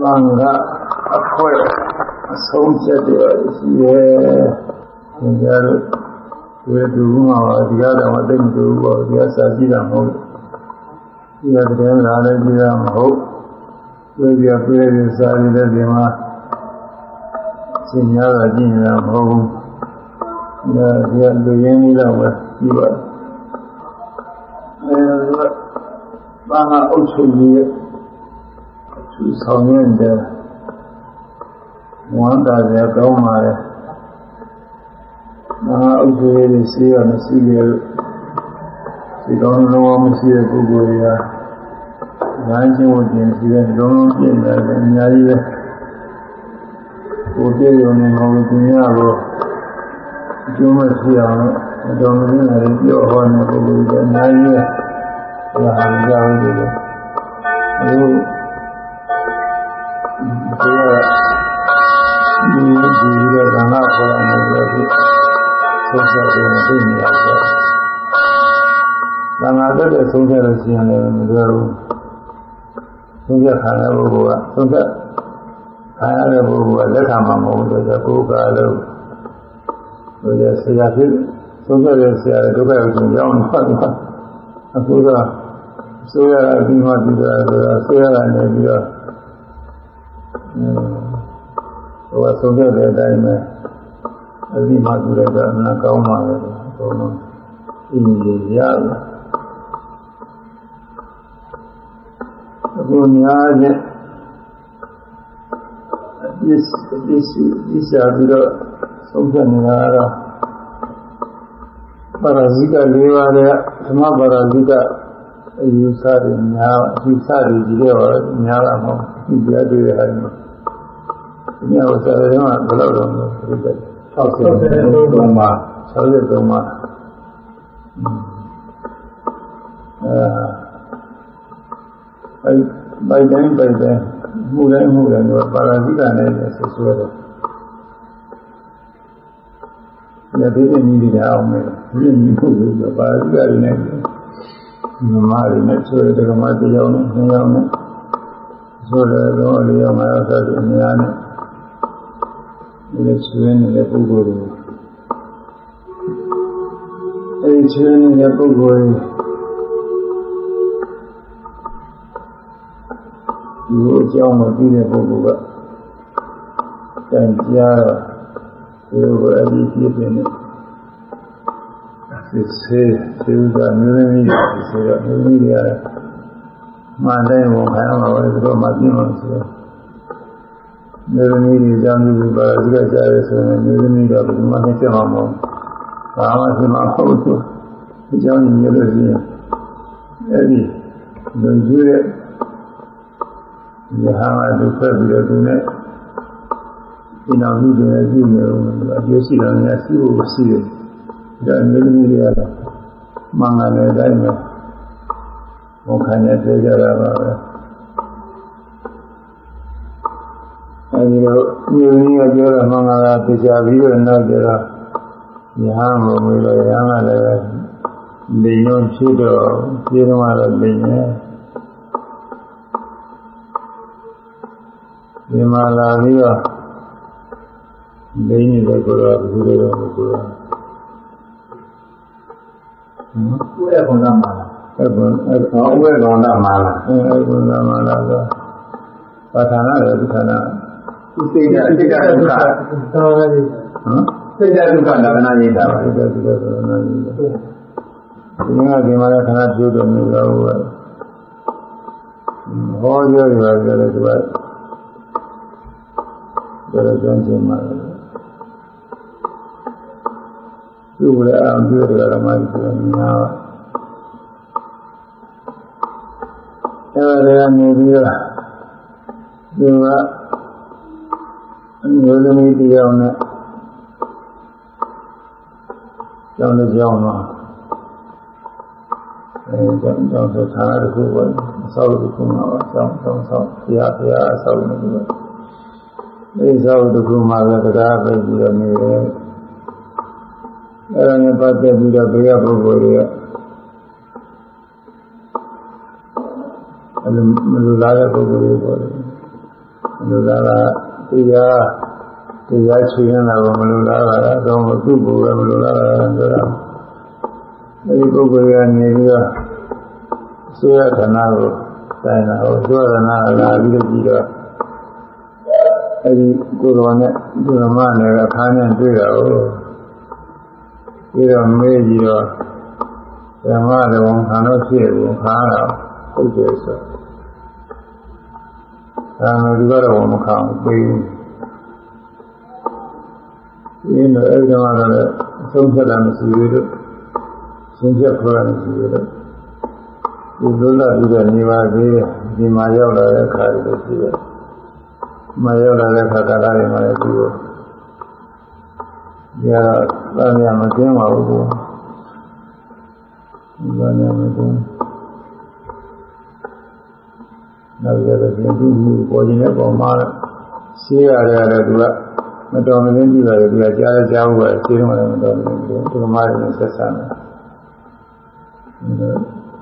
သံဃာအဖွဲ့အဆုံးချက်တွေရှိရဲ့သင်ကြားလို့ဒီတူမှာဒီကတော့မသိမတူဘူးပေါ့ဒီကစာကြည့်တာမဟုတ်ဒီကတည်းကလာလည်းကြည့်တာမဟုတ်ပြည့်ပြပြည့်ပြည့်စာရည်တဲ့ဒီမှာသင်ကြားတာကြည့်နေတာမဟုတ်ဘူးဒါဒီကလူရင်းကြီးတော့ပဲကြည့်ပါအဲဒီကဘာမှအုပ်ချုပ်ရေး သူဆောင်ရတဲ့ဝမ်းသာကြကောင်းပါလေမဟာဥစ္စာရေးစီရမရှိရဒီကောင်းလုံးမရှိတဲ့ပုဂ္ဂိုလ်ရာညာချင်းဝကျင်စီတဲ့လုံးလုံးပြည့်တယ်အများကြီးပဲကိုပြည့်ရုံနဲ့ဟောလို့ပြင်ရတော့အကျိုးမရှိအောင်အတော်မင်းလည်းပြောဟောနေပုဂ္ဂိုလ်တွေအများကြီးပဲဒါဟာကြောင်းနေတယ်အခု ဒီကဒီဒီရဲ့ကံကပေါ်နေတယ်ဒီဆုံးဖြတ်တယ်မသိနေရတော့။သံဃာတက်တဲ့ဆုံးဖြတ်လို့ရှိရင်လည်းမပြောဘူး။ဆုံးဖြတ်ခံရတဲ့ပုဂ္ဂိုလ်ကဆုံးဖြတ်ခံရတဲ့ပုဂ္ဂိုလ်ကလက်ခံမှာမဟုတ်ဘူးဆိုတော့ကိုယ်ကလည်းဟိုရဆရာဖြစ်ဆုံးဖြတ်တဲ့ဆရာဒုက္ခကိုကြောင်းဖတ်တာအခုတော့ဆိုရတာဒီမှာဒီလိုဆိုတော့ဆရာကနေပြီးတော့ ဟိုကဆုံးဖြတ်တဲ့အတိုင်းပဲအပြီးမှသူလည်းကအမှန်ကောင်းပါလေအကုန်လုံးအင်းကြီးရတယ်အခုများနဲ့ပစ္စပစ္စပစ္စပြီးတော့ဆုံးဖြတ်နေတာကတော့ပါရဇိက၄ပါးနဲ့ဓမ္မပါရဇိကအယူဆတွေများအယူဆတွေကြီးတော့များတာမဟုတ် ဘူးဒီတရားတွေဟာဒီမှာဒီမှာဆရာတော်ကဘယ်လိုတော့ပြည့်တယ်63ပါ63ပါအဲပိုက်တိုင်းပိုက်တိုင်းမှုတိုင်းမှုတိုင်းတော့ပါရဇိကနဲ့ဆက်ဆွဲတယ်။ဒါဒီနေ့ညီးကြအောင်မယ်။ဒီညီးဖို့ဆိုပါရဇိကတွေနဲ့မမတွေနဲ့ဆွဲတယ်ကမတရားနဲ့နှစ်ယောက်နဲ့ ဆွဲတယ်တော့လေးယောက်ငါးယောက်ဆက်ပြီးအများနဲ့ဒီဆွေးနေတဲ့ပုဂ္ဂိုလ်တွေအဲဒီဆွေးနေတဲ့ပုဂ္ဂိုလ်တွေဒီအကြောင်းကိုသိတဲ့ပုဂ္ဂိုလ်ကတန်ကြားတော့ဒီလိုအကြီးဖြစ်နေတယ်စစ်ဆေးသေဥစွာမျိုးသမီးတွေဆိုတော့မျိုးသမီးတွေက မှန်တယ်ဝန်ခံရမှာပဲသူတို့မှပြင်းမှာဆိုတော့မျိုးသမီးတွေကြောင့်ဒီပါဒီကကြားရဆိုရင်မျိုးသမီးကဘယ်မှမဖြစ်မှာမဟုတ်ဘာမှဖြစ်မှာမဟုတ်ဘူးဒီကြောင့်ညလို့ရှိရင်အဲ့ဒီလူကြီးရဲ့ယဟာမဒုက္ခပြီးတော့သူနဲ့ဒီနောက်ကြီးတွေကြည့်နေတော့အကျိုးရှိတာများရှိဖို့ရှိတယ်ဒါမျိုးသမီးတွေကတော့မင်္ဂလာတဲ့အတိုင်းပဲ ဝန်ခံနေကြကြတာပါပဲအဲဒီတော့မျိုးသမီးကပြောတာမင်္ဂလာပြချပြီးတော့နောက်ကြတော့ညာမမွေးလို့ညာကလည်းလိန်ရောဖြစ်တော့ပြေတော့တော့လိန်ရဲ့ဒီမှာလာပြီးတော့လိန်နေတဲ့ကိုယ်တော်ဘယ်လိုလဲကိုယ်တော်ဥရကုဏမာလာ အဲ့ဘုံအဲ့ဟောဥရကုဏမာလာအဲ့ဘုံနာမာလာကပါဌာနာရဲ့ဒုက္ခနာဥစိတ်စိတ်ကဒုက္ခသောရည်ဟမ်စိတ်ကဒုက္ခလက္ခဏာရေးတာပါစိတ်ကဒုက္ခလက္ခဏာရေးတာဒီမှာဒီမှာလည်းခဏပြုတော်မူတော့ဟောဟောပြောရပါကြတယ်သူကဒါတော့ကျွမ်းကျင်ပါလေသူ့လည်းအောင်ပြောတယ်ဓမ္မကြီးဆိုတော့များပါ အဲဒါကနေပြီးတော့သူကအမျိုးသမီးတရားနဲ့ကျောင်းလေးကျောင်းတော့အဲကျောင်းကျောင်းဆိုသာတခုပဲအဆောက်တစ်ခုမှာပါကျောင်းကျောင်းဆောက်ဘုရားဘုရားအဆောက်နေတယ်အဲဒီဆောက်တစ်ခုမှာပဲတရားပဲပြီးတော့နေတယ်အဲ့ဒါနဲ့ပတ်သက်ပြီးတော့ဘုရားပုဂ္ဂိုလ်တွေက အဲ့လိုမလိုလားတဲ့ပုဂ္ဂိုလ်တွေပေါ်တယ်လူလားကတရားတရားချွေနေတာကိုမလူလားကတော့သူ့ကိုပဲမလူလားတာပြောတာအဲဒီပုဂ္ဂိုလ်ကနေပြီးတော့ဆိုရခဏကိုတိုင်တာဟိုဆိုရခဏလာပြီးတော့ကြည့်တော့အဲဒီကိုယ်တော်နဲ့ဒီမနဲ့အခါနဲ့တွေ့တာကိုပြီးတော့မေးကြည့်တော့ဓမ္မတော်ခံတော့ဖြစ်ဘူးခါတော့ ဟုတ်တယ်ဆိုအဲဒီကတော့မခံဘူးပြီးရင်းတော့အဲဒီမှာတော့သုံးချက်တာမရှိဘူးလို့သုံးချက်ခေါ်တာမရှိဘူးလို့ဒီလိုလာပြီးတော့နေပါသေးတယ်ဒီမှာရောက်လာတဲ့အခါတွေရှိတယ်။မှာရောက်လာတဲ့အခါကာလတွေမှာလည်းဒီလိုဒီကတော့ဗာမယမကင်းပါဘူးကွာ။ဗာမယမကင်း နောက်ရတဲ့ဒီမှုပေါ်ခြင်းတဲ့ပုံမှာရှင်းရတယ်လည်းသူကမတော်မလင်းကြည့်တယ်သူကကြားရကြားဘူးပဲရှင်းတယ်မတော်မလင်းဘူးသူကမားတယ်ဆက်ဆံတယ်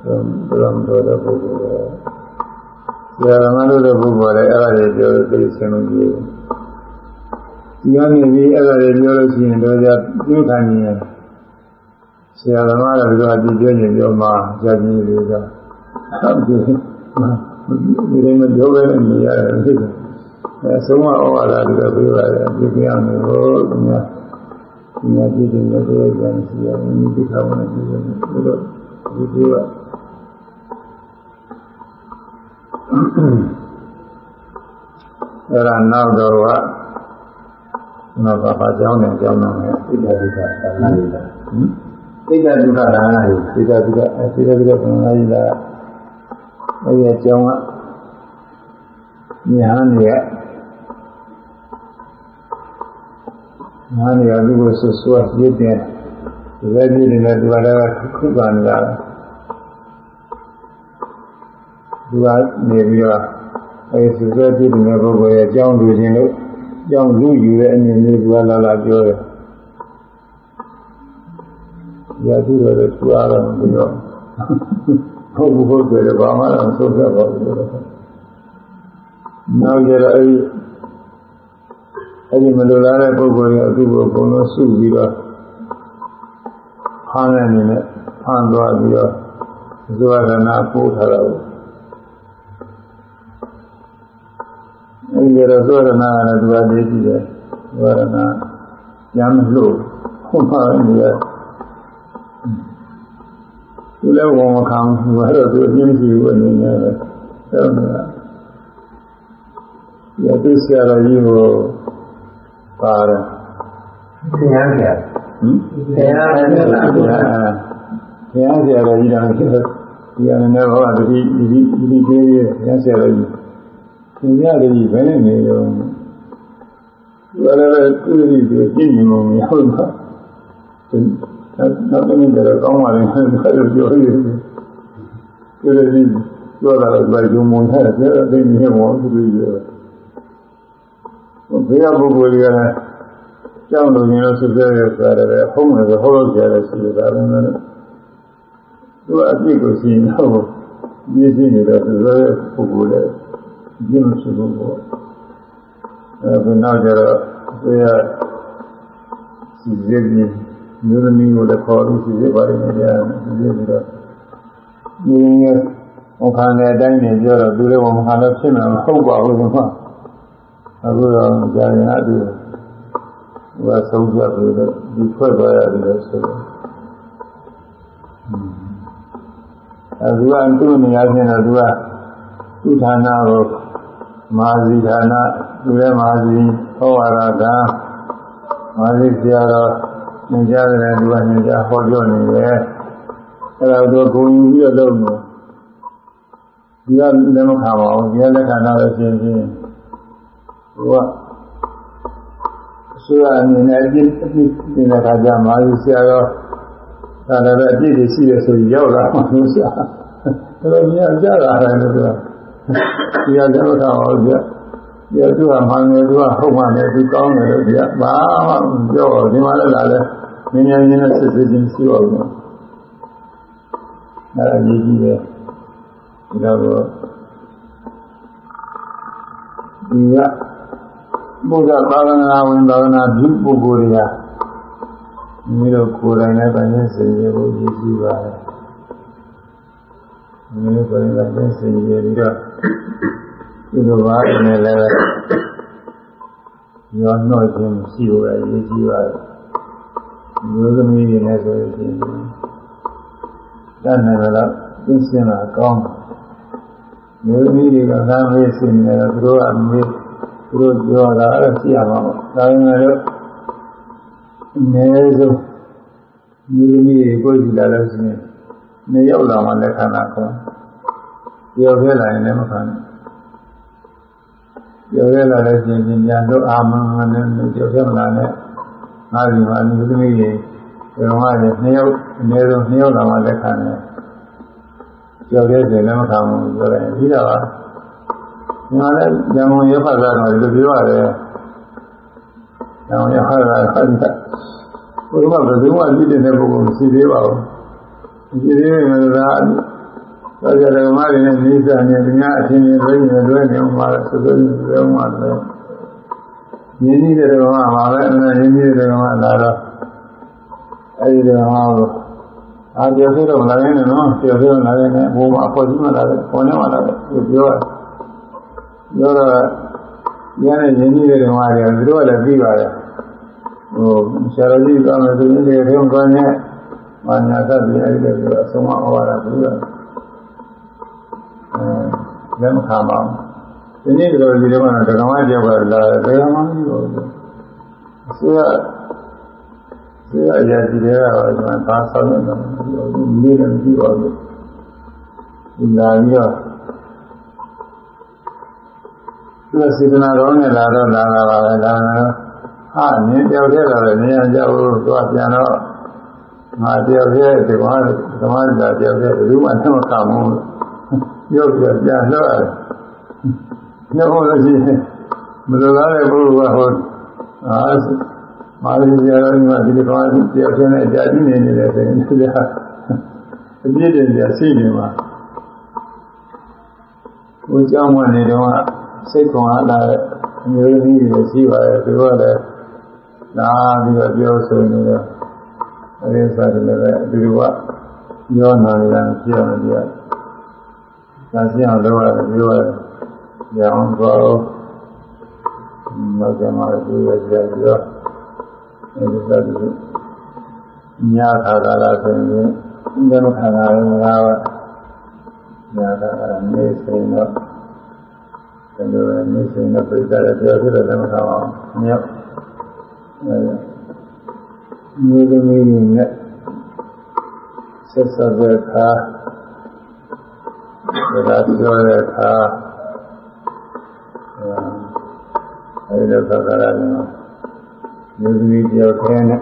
ဘုရားမတော်တဲ့ပုဂ္ဂိုလ်ကဆရာသမားတို့တဲ့ပုဂ္ဂိုလ်လည်းအဲ့ဒါတွေပြောလို့သိစင်လို့ကြည့်ဒီကနေပြီးအဲ့ဒါတွေပြောလို့ရှိရင်တော့ကြပြုခံရင်ဆရာသမားလည်းပြောကြည့်ပြနေပြောမှကြာကြည့်လို့ကဟုတ်ကဲ့ ဒီလိုမျိုးပြောခဲ့နေရတယ်သိတယ်အဲဆုံးမဩဝါဒတွေပြောရတယ်ပြပြရမယ်ဟောဒီများဒီများပြည့်စုံတဲ့ပြောကြတယ်ရှိရတယ်ဒီတိခါဝင်ပြည့်စုံတယ်ဘုရားဒီပြောအဲ့ဒါနောက်တော့ကနောက်ပါပါကြောင်းတယ်ကြောင်းတယ်ဣဒ္ဓဒုက္ခသာနာရိတာဟင်သိတဲ့ဒုက္ခဒါနတွေဣဒ္ဓဒုက္ခအဲဣဒ္ဓဒုက္ခသာနာရိတာ အဲ့ဒီအကြောင်းကညာနေရညာနေရဒီကိုဆွဆွရည်တဲ့ဒီလိုပြည်နေတဲ့ဒီဘာသာကခုခံနေတာဒီကနေပြီးတော့အဲဒီဆွဆွပြည်နေတဲ့ပုဂ္ဂိုလ်ရဲ့အကြောင်းလူချင်းလို့အကြောင်းလူယူတဲ့အနေနဲ့ဒီကလာလာပြောတယ်။ရာသူတော်တွေသူအားတော့ပြီးတော့ ဟုတ်ဘူးဟုတ်တယ်ဘာမှတော့သုံးသပ်ပါဘူးလို့နောက်ကြတော့အဲဒီအဲဒီမလိုလားတဲ့ပုဂ္ဂိုလ်ရဲ့အခုကိုအကုန်လုံးစုပြီးတော့ဖမ်းတဲ့အနေနဲ့ဖမ်းသွားပြီးတော့ဇဝရဏပို့ထားတာကိုအဲဒီတော့ဇဝရဏကလည်းသူကတည်းကြည့်တယ်ဇဝရဏညမ်းလို့ဟုတ်ပါနေရသူ လည်းဝန်မခံဘူးဘာလို့သူအပြင်းကြည့်ဘူးအနေနဲ့ပဲအဲ့ဒါရတုဆရာကြီးကိုပါတယ်သင်ရကြဟင်သင်ရမယ်လားဘုရားဘုရားဆရာတော်ကြီးတော်ဖြစ်ဒီအနေနဲ့ဟောတတိဒီဒီဒီဒီဘုရားဆရာတော်ကြီးသင်ရတယ်ကြီးဘယ်နဲ့နေရောဘာလဲကုသိုလ်တွေပြည့်နေမှာမဟုတ်ဘူး နောက်တစ်နေ့တော့ကောင်းပါလေဘယ်လိုပြောရလဲကုသိုလ်ကြီးပြောတာလည်းဘယ်လိုမှမဟုတ်ဘူးအဲ့ဒါသိနေမှာကုသိုလ်ကြီးဘယ်ကပုဂ္ဂိုလ်တွေကလည်းကြောက်လို့ရင်လို့ဆွဆွဲရဆိုတာလည်းဟုတ်မယ်ဆိုဟုတ်လို့ကြရတယ်ရှိတယ်ဒါပေမဲ့သူအပြစ်ကိုရှိရင်တော့ပြည့်စုံနေတဲ့ဆွဆွဲရပုဂ္ဂိုလ်လည်းပြည့်စုံဖို့ပေါ့အဲဒီနောက်ကျတော့သူရစီစစ်ပြီး မျိုးသမီးကိုလည်းခေါ်လို့စီစစ်ပါတယ်နေရတယ်စီစစ်ပြီးတော့ဒီငေါခံတဲ့အတိုင်းနေပြောတော့သူလည်းမခံလို့ဖြစ်မှာမဟုတ်ပါဘူးကွာအခုတော့ကြာရင်အတူဟိုဆုံးဖြတ်ပြီးတော့ဒီထွက်သွားရတယ်လို့ဆိုတော့အခုကသူ့နေရာချင်းတော့သူကသူ့ဌာနကိုမဟာစီဌာနသူလည်းမဟာစီဟောဝါဒကမဟာစီဆရာတော် ညွှန်ကြားတယ်သူကညွှန်ကြားဟောပြောနေတယ်အဲ့ဒါတော့ဂုဏ်ယူပြီးတော့လုပ်နေဒီကလည်းမခံပါဘူးဒီကလက်ခံတော့ရှင်းရှင်းဟိုကအစိုးရအနေနဲ့အပြစ်အပြစ်တင်တဲ့အခါကျမာရီဆရာရောဒါလည်းပဲအပြစ်တွေရှိတယ်ဆိုရင်ရောက်လာမှလို့ဆရာဒါလိုမျိုးကြတာတယ်လို့ပြောဒီကလည်းမခံပါဘူးကြာဒီကသူကမှန်တယ်သူကဟုတ်မှန်တယ်သူကောင်းတယ်လို့ကြာဘာမှမပြောဘူးဒီမှာလည်းလာလဲ မြင်မြင်ချင်းနဲ့စစ်စစ်ချင်းရှိအောင်လို့အဲ့ဒါကြီးကြီးပဲဒါတော့ဒီကဘုရားသာသနာဝင်သာသနာပြုပုဂ္ဂိုလ်တွေကမိတို့ကိုယ်တိုင်နဲ့တိုင်းစင်ကြဖို့ရည်ကြီးပါတယ်မိတို့ကိုယ်တိုင်နဲ့စင်ကြပြီးတော့ဒီလိုပါနေလည်းရောနှော့ခြင်းရှိဖို့ရည်ကြီးပါတယ် မျိုးသမီးတွေနဲ့ဆိုရင်တတ်နိုင်တော့သိစင်တာကောင်းမျိုးသမီးတွေကလမ်းမေးစင်နေတော့သူတို့ကမေးသူတို့ပြောတာအဲ့ရှိရမှာပေါ့ဒါပေမဲ့လို့အနည်းဆုံးမျိုးသမီးတွေကိုကြည့်လာလို့ရှိရင်နေရောက်လာမှလက်ခံတာကောပြောခဲ့လာရင်လည်းမခံဘူးပြောခဲ့လာလို့ရှိရင်ပြန်တော့အာမန်နဲ့ပြောခဲ့မလားနဲ့ ငါဒီမှာမျိုးသမီးတွေဘယ်တော့မှနှစ်ယောက်အနည်းဆုံးနှစ်ယောက်လာမှလက်ခံတယ်ပြောခဲ့တယ်လည်းမခံဘူးပြောတယ်ပြီးတော့ငါလည်းဉာဏ်ဝင်ရဖတ်တာတော့ဒီလိုပြောရတယ်ဉာဏ်ဝင်ရဖတ်တာဟုတ်တယ်ဘုရားဘယ်သူမှကြည့်တဲ့ပုဂ္ဂိုလ်မရှိသေးပါဘူးမရှိသေးရင်လည်းဒါသောကြဓမ္မတွေနဲ့နိစ္စနဲ့ဒီများအချင်းချင်းတွဲနေတွဲနေမှာသုသုတွဲမှာလ ည်းယဉ်ကျေးတဲ့ဓမ္မမှာပဲအဲယဉ်ကျေးတဲ့ဓမ္မလာတော့အဲဒီဓမ္မကိုအာပြောဆိုတော့မလာရင်နော်ပြောဆိုလာရင်ဘုံမှာအဖို့ကြီးမှလာတယ်ပေါ်နေမှလာတယ်ပြောရတယ်ပြောတော့ညနေရင်းကြီးတဲ့ဓမ္မတွေသူတို့ကလည်းပြီးပါတယ်ဟိုဆရာတော်ကြီးကလည်းသူတွေထုံးကောင်းနဲ့မာညာသတိအဲ့ဒီလိုအဆုံးမဩဝါဒပြုတာအဲလက်မခံပါဘူး ဒီနေ့ကတော့ဒီတော့ဓမ္မကြောက်ကလာတယ်ဘယ်မှမပြောဘူးဆိုရဆိုရအရာကြီးတွေကတော့ကျွန်တော်သာဆောင်နေတယ်ဒီနေ့လည်းမကြည့်ပါဘူးဒီလာပြီးတော့သူကစေတနာကောင်းနဲ့လာတော့လာတာပါပဲလာတော့ဟာနင်းတယောက်တည်းလာတယ်နေရာကြောက်သူကပြန်တော့ငါတယောက်တည်းဒီကောင်ဓမ္မဒါတယောက်တည်းဘယ်သူမှသမခံဘူးပြောပြပြန်တော့ ရတယ်ညောလို့ရှိရင်မလိုလားတဲ့ဘုရားဟောအာမာရီဇာတော်ကဒီကောင်တယောက်တည်းနဲ့အကြကြည့်နေနေတယ်ဆိုရင်ဒီကအပြည့်တည်းကြာရှိနေမှာဘုရားမနေတော့စိတ်ခွန်အားလာတဲ့အမျိုးသမီးတွေရှိပါတယ်သူတို့ကလည်းလာပြီးတော့ပြောဆိုနေတော့အဲဒီစားတယ်လည်းအတူတူကပြောနာနေတာဖြစ်အောင်ပြရ။ဒါရှိအောင်လုပ်ရတယ်ပြောရတယ်။ ကြောင်းတော့နောက်ကျမှပြောရကြပြောအဲဒီစားတယ်ညာခါကာလဆိုရင်ဒီလိုခါကာလငါးပါးညာခါကာလနေဆိုတော့ဒီလိုနေစဉ်နဲ့ပြိတ္တာပြောဖြစ်တယ်လည်းမထားအောင်မြောက်အဲမျိုးသမီးတွေနဲ့ဆက်ဆက်တဲ့အခါဒါကပြောတဲ့အခါ အဲဒီလိုသာကလည်းမျိုးသမီးတယောက်ခဲနဲ့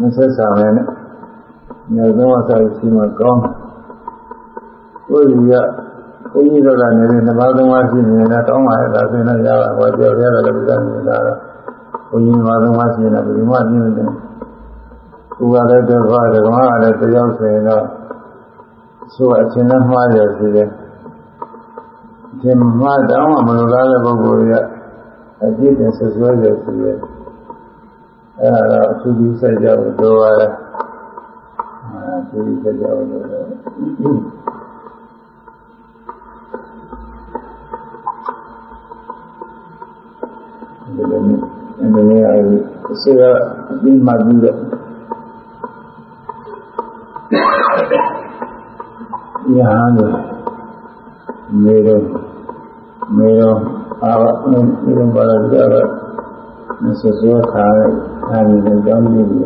မဆက်ဆံပဲနဲ့ညသောအစာရှိမှကောင်းကိုယ်ကြီးကဘုန်းကြီးတို့ကနေပြီးနဘာသုံးပါးရှိနေတာတောင်းပါရဲ့ဒါဆိုရင်လည်းရပါဘောကြောက်ရဲတယ်လို့ပြောနေတာတော့ဘုန်းကြီးနဘာသုံးပါးရှိနေတာဘယ်မှပြင်းနေတယ်ကိုယ်ကလည်းတော့ပါတယ်ဘာကလည်းတယောက်ဆိုရင်တော့ဆိုအချင်းနဲ့မှားရစီတယ်ဒီမှာတောင်းမှမလိုလားတဲ့ပုဂ္ဂိုလ်ကြီးက အပြည့်တင်ဆွဆွဲရစီတယ်အဲဒါတော့အထူးကြီးဆက်ကြဖို့လိုပါတယ်အထူးကြီးဆက်ကြဖို့လိုတယ်ဒီလိုမျိုးအဲဒီနေရာကိုဆေးရပြီးမှပြီးတော့ညာနေနေတော့နေတော့ အာနေတော့ဘာလဲကြတော့မစစောထားထားနေတဲ့ကြောင်းကြီးတွေ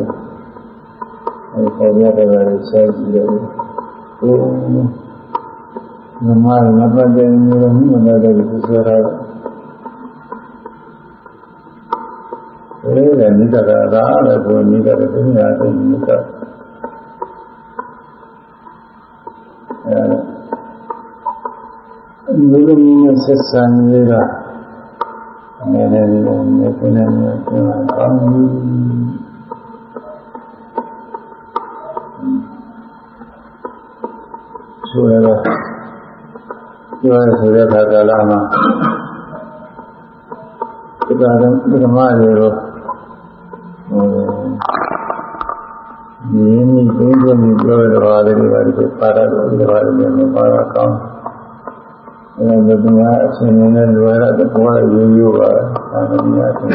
အဲဒီပေါ်ရတဲ့ဆဲကြည့်တယ်ဟိုမမငါပတ်တဲ့နေတော့မြင်လာတဲ့စစောထားတယ်နိဒရာသာလည်းဘုနိဒရာသိညာသိနိဒအဲဒီလိုမျိုးဆက်ဆံနေတာ နည်းနည်းလေးနဲ့ကိုယ်နဲ့ပြန်လာကောင်းပြီဆိုရတော့ပြောရဆိုတဲ့အခါကာလမှာကဓမ္မတွေကိုဟိုဒီနည်းသိသိနေပြောရတာလေးတွေကဒီပါရတော့ဒီပါရတယ်မပါရကောင်း အဲဒီမှာအချင်းနဲ့လွယ်တဲ့ဘဝရိုးရိုးပါသာမဏေအချင်း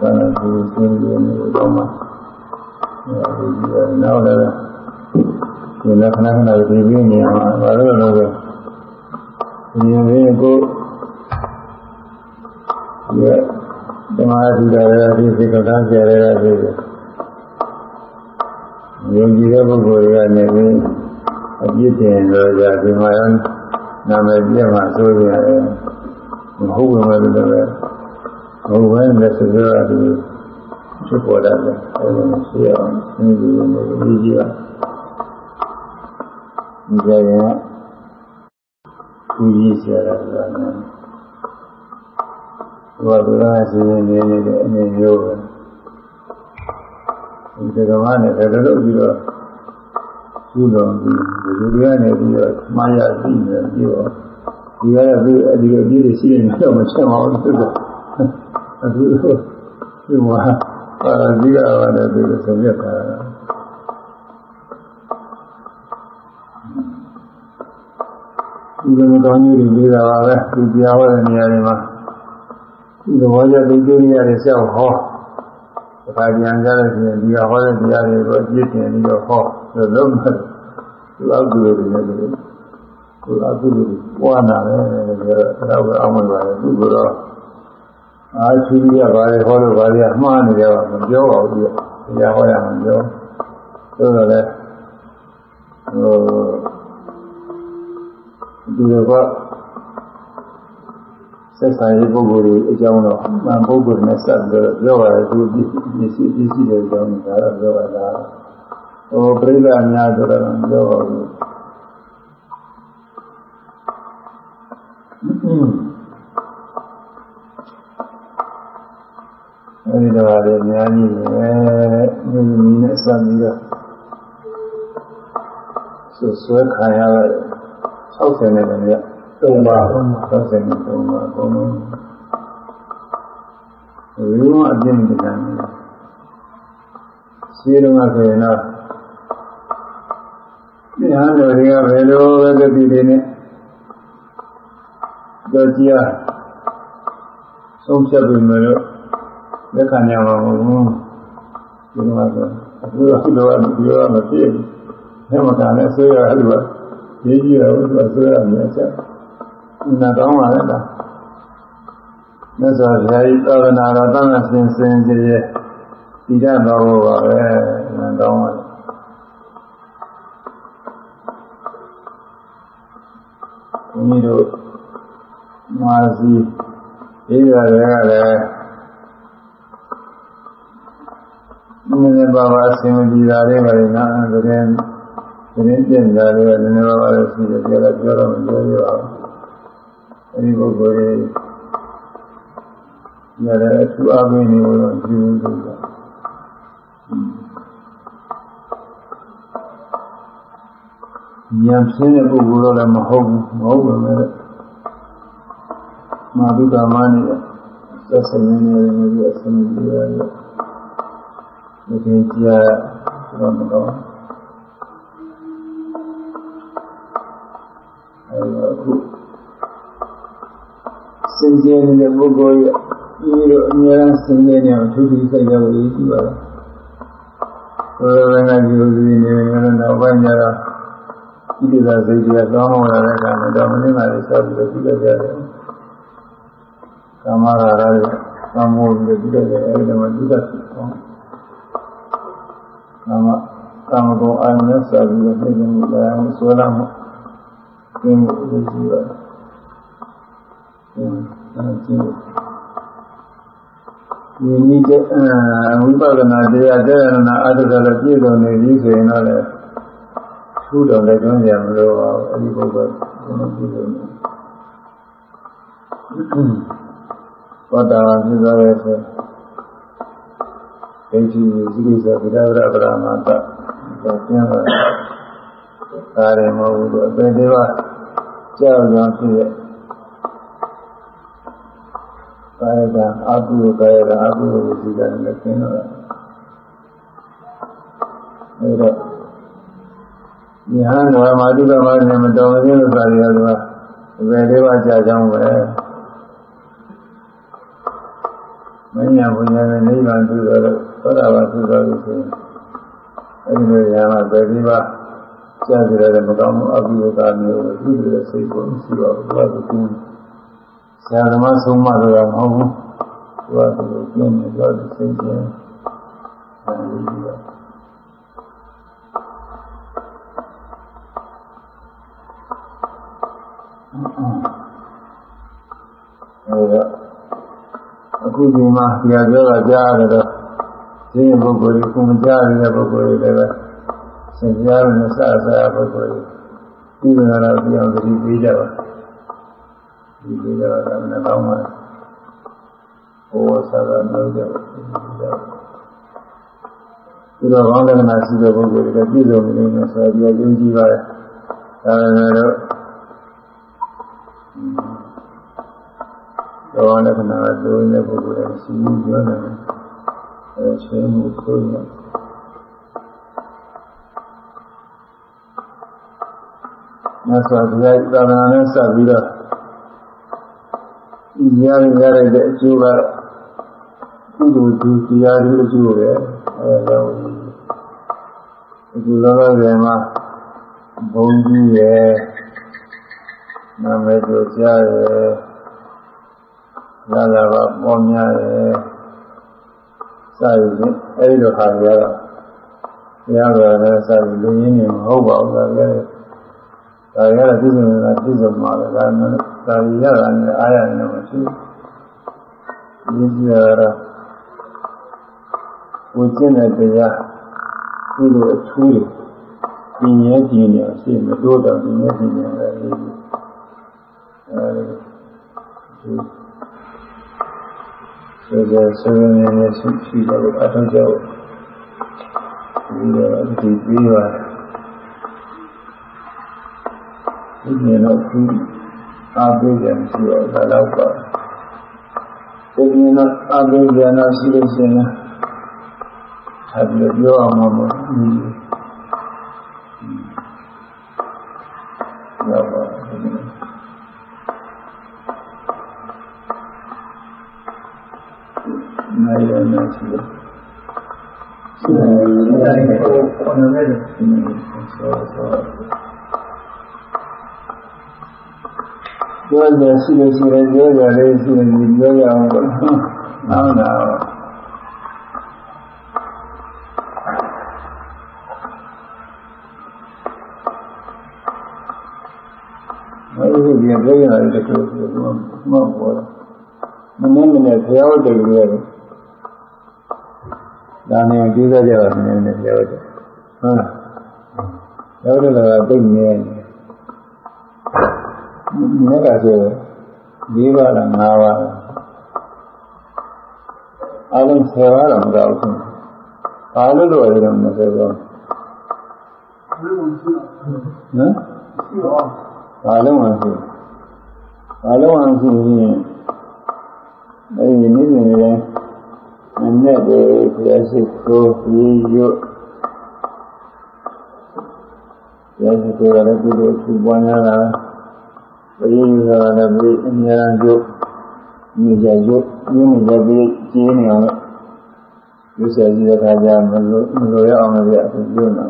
သာမဏေကိုသိနေနေတော့မှအဲဒီနောက်လည်းဒီလက္ခဏာခဏဒီပြင်းနေအောင်ဘာလို့လဲဆိုဒီရင်ကိုဒီသမာဓိတော်ရဲ့ဒီစိတ်ကတန်းကျရတဲ့ဒီယုံကြည်တဲ့ပုဂ္ဂိုလ်တွေကနေပြီး အပြစ်တင်လို့ရဒီမှာရောနာမည်ပြည့်မှာဆိုရတယ်မဟုတ်ဘူးမဲ့လည်းပဲဘုံဝဲနဲ့ဆိုရတဲ့ဖြစ်ပေါ်တယ်အဲဒီလိုရှိအောင်သင်ကြည့်နေပြီးကြည့်ပါဒီကြရင်သူကြီးဆရာတော်ကသူကသူကစီရင်နေနေတဲ့အနေမျိုးပဲဒီကမ္ဘာနဲ့တကယ်လို့ပြီးတော့ သူ့တော်ပြီးဒီလူတွေကနေပြီးတော့မှားရသိနေပြီးတော့ဒီကလည်းဒီအဒီလိုပြည့်ရှိနေတော့မချက်ပါဘူးသူကအခုဒီမှာအာဒီကဘာလဲသူဆုံးရတာဒီလိုကောင်းကြီးတွေပြီးတာပါပဲသူပြောရတဲ့နေရာတွေမှာဒီသဘောကျသိကျိုးရတယ်ဆောက်ဟောဒါပြန်ကြလို့ရှိရင်ဒီဟောတဲ့တရားတွေကိုအပြည့်တင်ပြီးတော့ဟောဆိုတော့မှ သူအောက်သူတွေနဲ့တူသူအောက်သူတွေပွားနာတယ်ဆိုတော့အဲ့ဒါကိုအောက်မှာပါတယ်သူကတော့အာရှိရပါတယ်ဟောလို့ပါရမှားနေတယ်မပြောပါဘူးသူတရားဟောရမှာပြောဆိုတော့လေဟိုဒီတော့ဆက်ဆံရေးပုဂ္ဂိုလ်တွေအကြောင်းတော့မှန်ပုဂ္ဂိုလ်နဲ့ဆက်ပြီးတော့ပြောရတယ်သူပစ္စည်းပစ္စည်းပစ္စည်းတွေအကြောင်းဒါတော့ပြောရတာ ဟိုပြိဿအများဆိုတော့ပြောပါဘူးအဲဒီတော့လည်းအများကြီးပဲဒီနည်းနဲ့ဆက်ပြီးတော့ဆွဆွဲခံရတဲ့60နဲ့လည်းသုံးပါးသုံးဆယ်နဲ့သုံးပါးအကုန်လုံးဒီလိုအပြင်းကြတယ်ရှိတော့ကဆိုရင်တော့ ဒီဟာတော်တွေကဘယ်လိုပဲတတိတွေနဲ့တော့ကြည့်ရဆုံးဖြတ်ပြီးမှတော့လက်ခံရမှာမဟုတ်ဘူးဒီလိုဆိုအခုတော့ဒီလိုကဒီလိုကမဖြစ်ဘူး။ဒါမှကလည်းဆွေးရအဲ့လိုရေးကြည့်ရလို့ဆိုဆွေးရမြင်ချက်နာကောင်းပါလေလားမြတ်စွာဘုရားကြီးသာသနာတော်တန်ခါစင်စင်ကြည်ရဲ့တည်ရတော်ဘောပါပဲနာကောင်းပါလေဘု န်းကြီးတို့မာစီအေးရတယ်ကလည်းနည်းနည်းပါးပါအစင်မပြေတာလေးပါလေနာတကယ်တင်းပြင်းတာလေးကနည်းနည်းပါးပါလို့ရှိတယ်ပြောတော့ပြောတော့မပြောရပါဘူးအဲဒီပုဂ္ဂိုလ်တွေရတဲ့အထူးအပင်းတွေကိုတော့ကြည့်ဘူးဆိုတာ ဉာဏ်ဖြင်းတဲ့ပုဂ္ဂိုလ်တော့လည်းမဟုတ်ဘူးမဟုတ်ပါနဲ့မာဘုဒ္ဓမာနေတဲ့သက်ဆိုင်နေတယ်မျိုးအစင်းကြီးရတယ်ဒီကင်းကြားတော့မတော့အဲအခုစင်ကြယ်နေတဲ့ပုဂ္ဂိုလ်ရဲ့ဒီလိုအများအားစင်ကြယ်နေအောင်သူဒီစိတ်ရောရည်ကြည့်ပါလားဘုရားကကြည့်လို့နေနေတော့ပိုင်းကြတော့ ဒီလိုစိတ်တွေကတောင်းဝင်လာတဲ့အခါမှာတော့မင်းကလည်းဆက်ပြီးတော့ကြည့်လိုက်ကြတယ်ကာမရာရရဲ့ကာမောပြီးကြည့်လိုက်တယ်အဲဒီမှာဒီကဖြစ်တော့ကာမကာမဂုဏ်အာရုံနဲ့ဆက်ပြီးတော့သိနေမှုလည်းဆွဲလာမှုကျင်းမှုကြည့်ရတယ်ဒီနည်းတဲ့ဝိပဿနာတရားတရားနာအတုဒ္ဒလည်းပြည့်စုံနေပြီဆိုရင်တော့ လေထူးတော်လည်းတွန်းကြမလို့အဲဒီပုဂ္ဂိုလ်ကိုပြည့်စုံနေသောတာပန်ဖြစ်သွားရဲ့ဆိုဒိဋ္ဌိစိကိစ္စဗိဒဝရပရမတ္တဒါကျမ်းပါဒါရမဟုတ်ဘူးအပေသေးကကြောက်ကြောင်ဖြစ်ရဲ့ကာယကအကုသိုလ်ကာယကအကုသိုလ်ကိုသိကြတယ်လည်းကျင်းတော့တာအဲဒါ ယဟန်တော်မှာတုဒ္ဓဘာနဲ့မတော်မသေးလို့သာရတော့ဘယ်လေးပါးကြာကြောင်းပဲမညာဘုညာနဲ့နိဗ္ဗာန်ပြုတော်လို့သောတာပန်ပြုတော်လို့ဆိုရင်အဲဒီလိုရဟန်းဘယ်လေးပါးကြာကြတယ်မကောင်းဘူးအဘိဓမ္မာမျိုးကိုပြုတဲ့စိတ်ကိုမရှိပါဘူးဘာလို့ကျင်းဆရာသမားဆုံးမလို့တော့မဟုတ်ဘူးသူကသူကျင်းနေတော့စိတ်ကျင်းတယ်ဒီလို အဲဒါအခုဒီမှာဆရာပြောတာကြားရတယ်တော့ဒီပုဂ္ဂိုလ်ကိုမကြားရတဲ့ပုဂ္ဂိုလ်တွေလည်းဆင်ကြားရတဲ့စအစအပုဂ္ဂိုလ်တွေဒီလိုတော့ပြောင်းသတိပေးကြပါဒီလိုတော့အမှန်ကောင်းပါဘုရားဆရာပြောကြပါဒီတော့ဘောင်းလက္ခဏာရှိတဲ့ပုဂ္ဂိုလ်တွေပြည့်စုံနေတယ်ဆိုတော့ယုံကြည်ပါတယ်ဒါပေမဲ့တော့ ဘောင်းလက္ခဏာတို့နေတဲ့ပုဂ္ဂိုလ်တွေရှိပြီးပြောတယ်အဲချင်းမှုဆိုရင်မြတ်စွာဘုရားသာသနာနဲ့စပ်ပြီးတော့ဒီရရရတဲ့အကျိုးကတော့ကုသိုလ်ဒီတရားတွေအကျိုးပဲအဲဒါကြောင့်ဒီလောကထဲမှာဘုံကြီးရဲ့နာမည်ကျော်ကြားရဲ့ လာလာပါပေါ်များရဲ့စာရည်အဲဒီလိုခါရတော့ဘုရားတော်လည်းစာရည်လူရင်းနေမဟုတ်ပါဘူးဒါလည်းဒါရတဲ့ပြည်စုံတာပြည်စုံမှာလည်းဒါနဲ့ဒါရရတာနဲ့အားရနေမှာရှိဘူးဒီကြရတာဝိကျင့်တဲ့တရားဒီလိုအထူးတွေပြင်းရဲပြင်းနေရှိမတိုးတော့ပြင်းရဲပြင်းနေတယ်လေအဲဒီ ဆိုကြဆိုရင်လည်းရှိရှိတော့အထောက်ကြောက်ဒီလိုဒီပြီးပါဒီနေ့တော့ခုအားပေးကြရှိတော့ဒါတော့ပါဒီနေ့တော့အားပေးကြတော့ရှိလို့ရှိရင်ဆက်ပြီးပြောအောင်မလို့ရောက်ပါ နိုင်ရနေရှိတယ်။ရှိတယ်ကိုကိုယ်နဲ့ဆောဆောပြောရရှိလို့ရှိတယ်ပြောရလေးရှိတယ်ပြောရအောင်ပေါ့။နောက်တော့အဲဒီဒီပြောရတယ်တခုကမှမဟုတ်ဘူးမင်းမနဲ့ဖျောက်တယ်လို့ရတယ် ဒါနဲ့ကြည့်ကြကြပါမင်းနဲ့ဖျောက်တယ်ဟုတ်လားဖျောက်တယ်ကသိနေတယ်မြတ်ကဆို၄ပါးလား၅ပါးလားအလုံး၁၀ပါးတော့မတော့ဘူးဘာလို့လို့ရတယ်မဆိုတော့ဟမ်ဘာလုံးအောင်ရှိဘာလုံးအောင်ရှိရင်အဲဒီနေ့နေလဲမ နဲ့ပဲဘုရားရှိခိုးပြီးရွတ်ဘုရားရှိခိုးရတဲ့ကုသိုလ်သူပွားများတာဘယင်းရတာလည်းပြီးအများကြီးရွတ်ညီကြရွတ်ညီနေကြပြီးကျင်းနေအောင်ရွတ်ဆရာကြီးတဲ့ခါကျမလို့မလို့ရအောင်လည်းအခုပြောနေတာ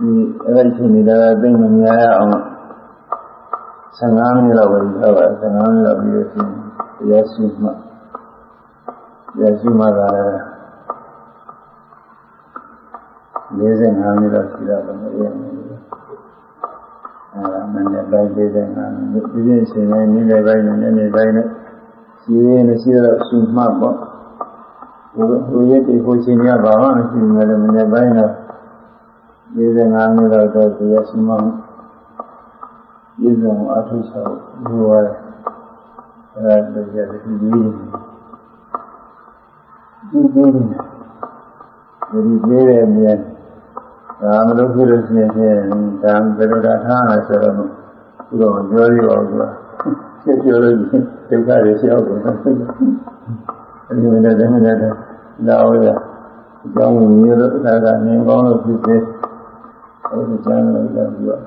ဒီအဲ့ဒီချိန်နေတာသိမများရအောင်15မိနစ်လောက်ပဲပြောပါ15မိနစ်လောက်ပြီးလို့ရှိရင် တရားရှိမှတရားရှိမှသာလည်း45မိနစ်လောက်ရှိတာပဲမရဘူးအဲ့ဒါမနေ့ပိုင်း45မိနစ်ဒီနေ့ချိန်တိုင်းနေ့နေ့ပိုင်းနဲ့နေ့နေ့ပိုင်းနဲ့ရှိရင်ရှိတော့ရှိမှပေါ့ဟိုဟိုရက်ဒီဟိုချိန်ကဘာမှမရှိဘူးလည်းမနေ့ပိုင်းတော့45မိနစ်လောက်တော့တရားရှိမှပြည့်စုံအထုဆောက်လိုရတယ် အဲဒါတည်းကဒီဒီဒီဒီဒီဒီပြေးတဲ့မြဲဒါမလို့ဖြစ်လို့ရှိရင်ဒါဘယ်လိုတာထားလဲဆိုတော့ဘုရားပြောရပါဘူးကွာဖြစ်ပြောလို့ဒုက္ခတွေရှောက်ကုန်အဲဒီမဲ့တဲ့မဲ့တဲ့လာဝရအကြောင်းကိုမြင်လို့ဒါကနေကောင်းလို့ဖြစ်ဖြစ်အဲဒီကျမ်းလို့ပြောပြီးတော့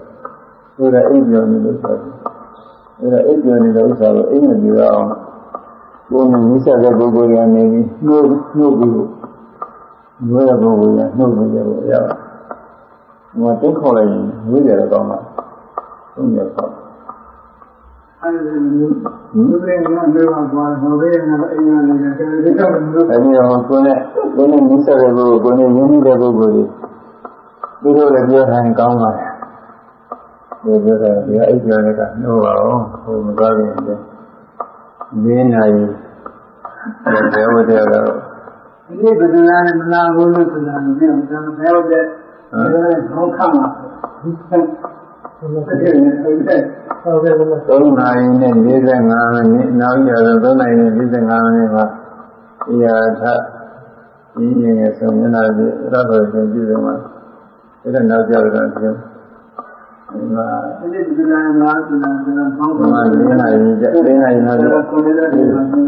ဆိုတော့အိပ်ပြောနေလို့ဆိုတော့ အဲဒါအိပ်ပြောနေတဲ့ဥစ္စာကိုအိမ်မပြေတော့အောင်ကိုယ်နဲ့မိစ္ဆာတဲ့ပုဂ္ဂိုလ်ကနေပြီးနှုတ်နှုတ်ပြီးဝိရပုဂ္ဂိုလ်ကနှုတ်ပြီးရဖို့ရပါဟိုတုတ်ခေါ်လိုက်ရင်ဝိရတော့ကောင်းမှာသုံးရပေါ့အဲဒီလူတွေကနေပါသွားဟောဘေးကအိမ်ကနေတယ်ဒီကတော့လူအဲဒီတော့ကိုယ်နဲ့ကိုယ်နဲ့မိစ္ဆာတဲ့ပုဂ္ဂိုလ်ကိုယ်နဲ့ယဉ်နေတဲ့ပုဂ္ဂိုလ်တွေသူတို့လည်းပြောတိုင်းကောင်းပါတယ် ဒီပြောတယ်ဒီအိပ်ပြောနေတာနှိုးပါအောင်ဟိုမသွားခင်တည်းမင်းနိုင်တယ်ဝတ္တရတော့ဒီပဒနာနဲ့မနာဘူးလို့ဆိုတာကိုပြောတယ်ဘယ်ဟုတ်တဲ့ဒါကဘောခမှာဒီနေ့ဟုတ်တယ်ဟုတ်တယ်ဘုရား3နာရီနဲ့45မိနစ်နောက်ရတော့3နာရီနဲ့45မိနစ်မှာဒီဟာထဒီရင်ရဲ့ဆုံးမျက်နှာပြရတော့ပြန်ကြည့်တယ်မှာအဲ့ဒါနောက်ကြတော့ပြောဒီ မှာဒီပဒနာနဲ့မနာဆိုတာကဘောခဒီမှာမှာ4နာရီကျ4နာရီနောက်တော့ကိုယ်လည်းဒီမှာဒီ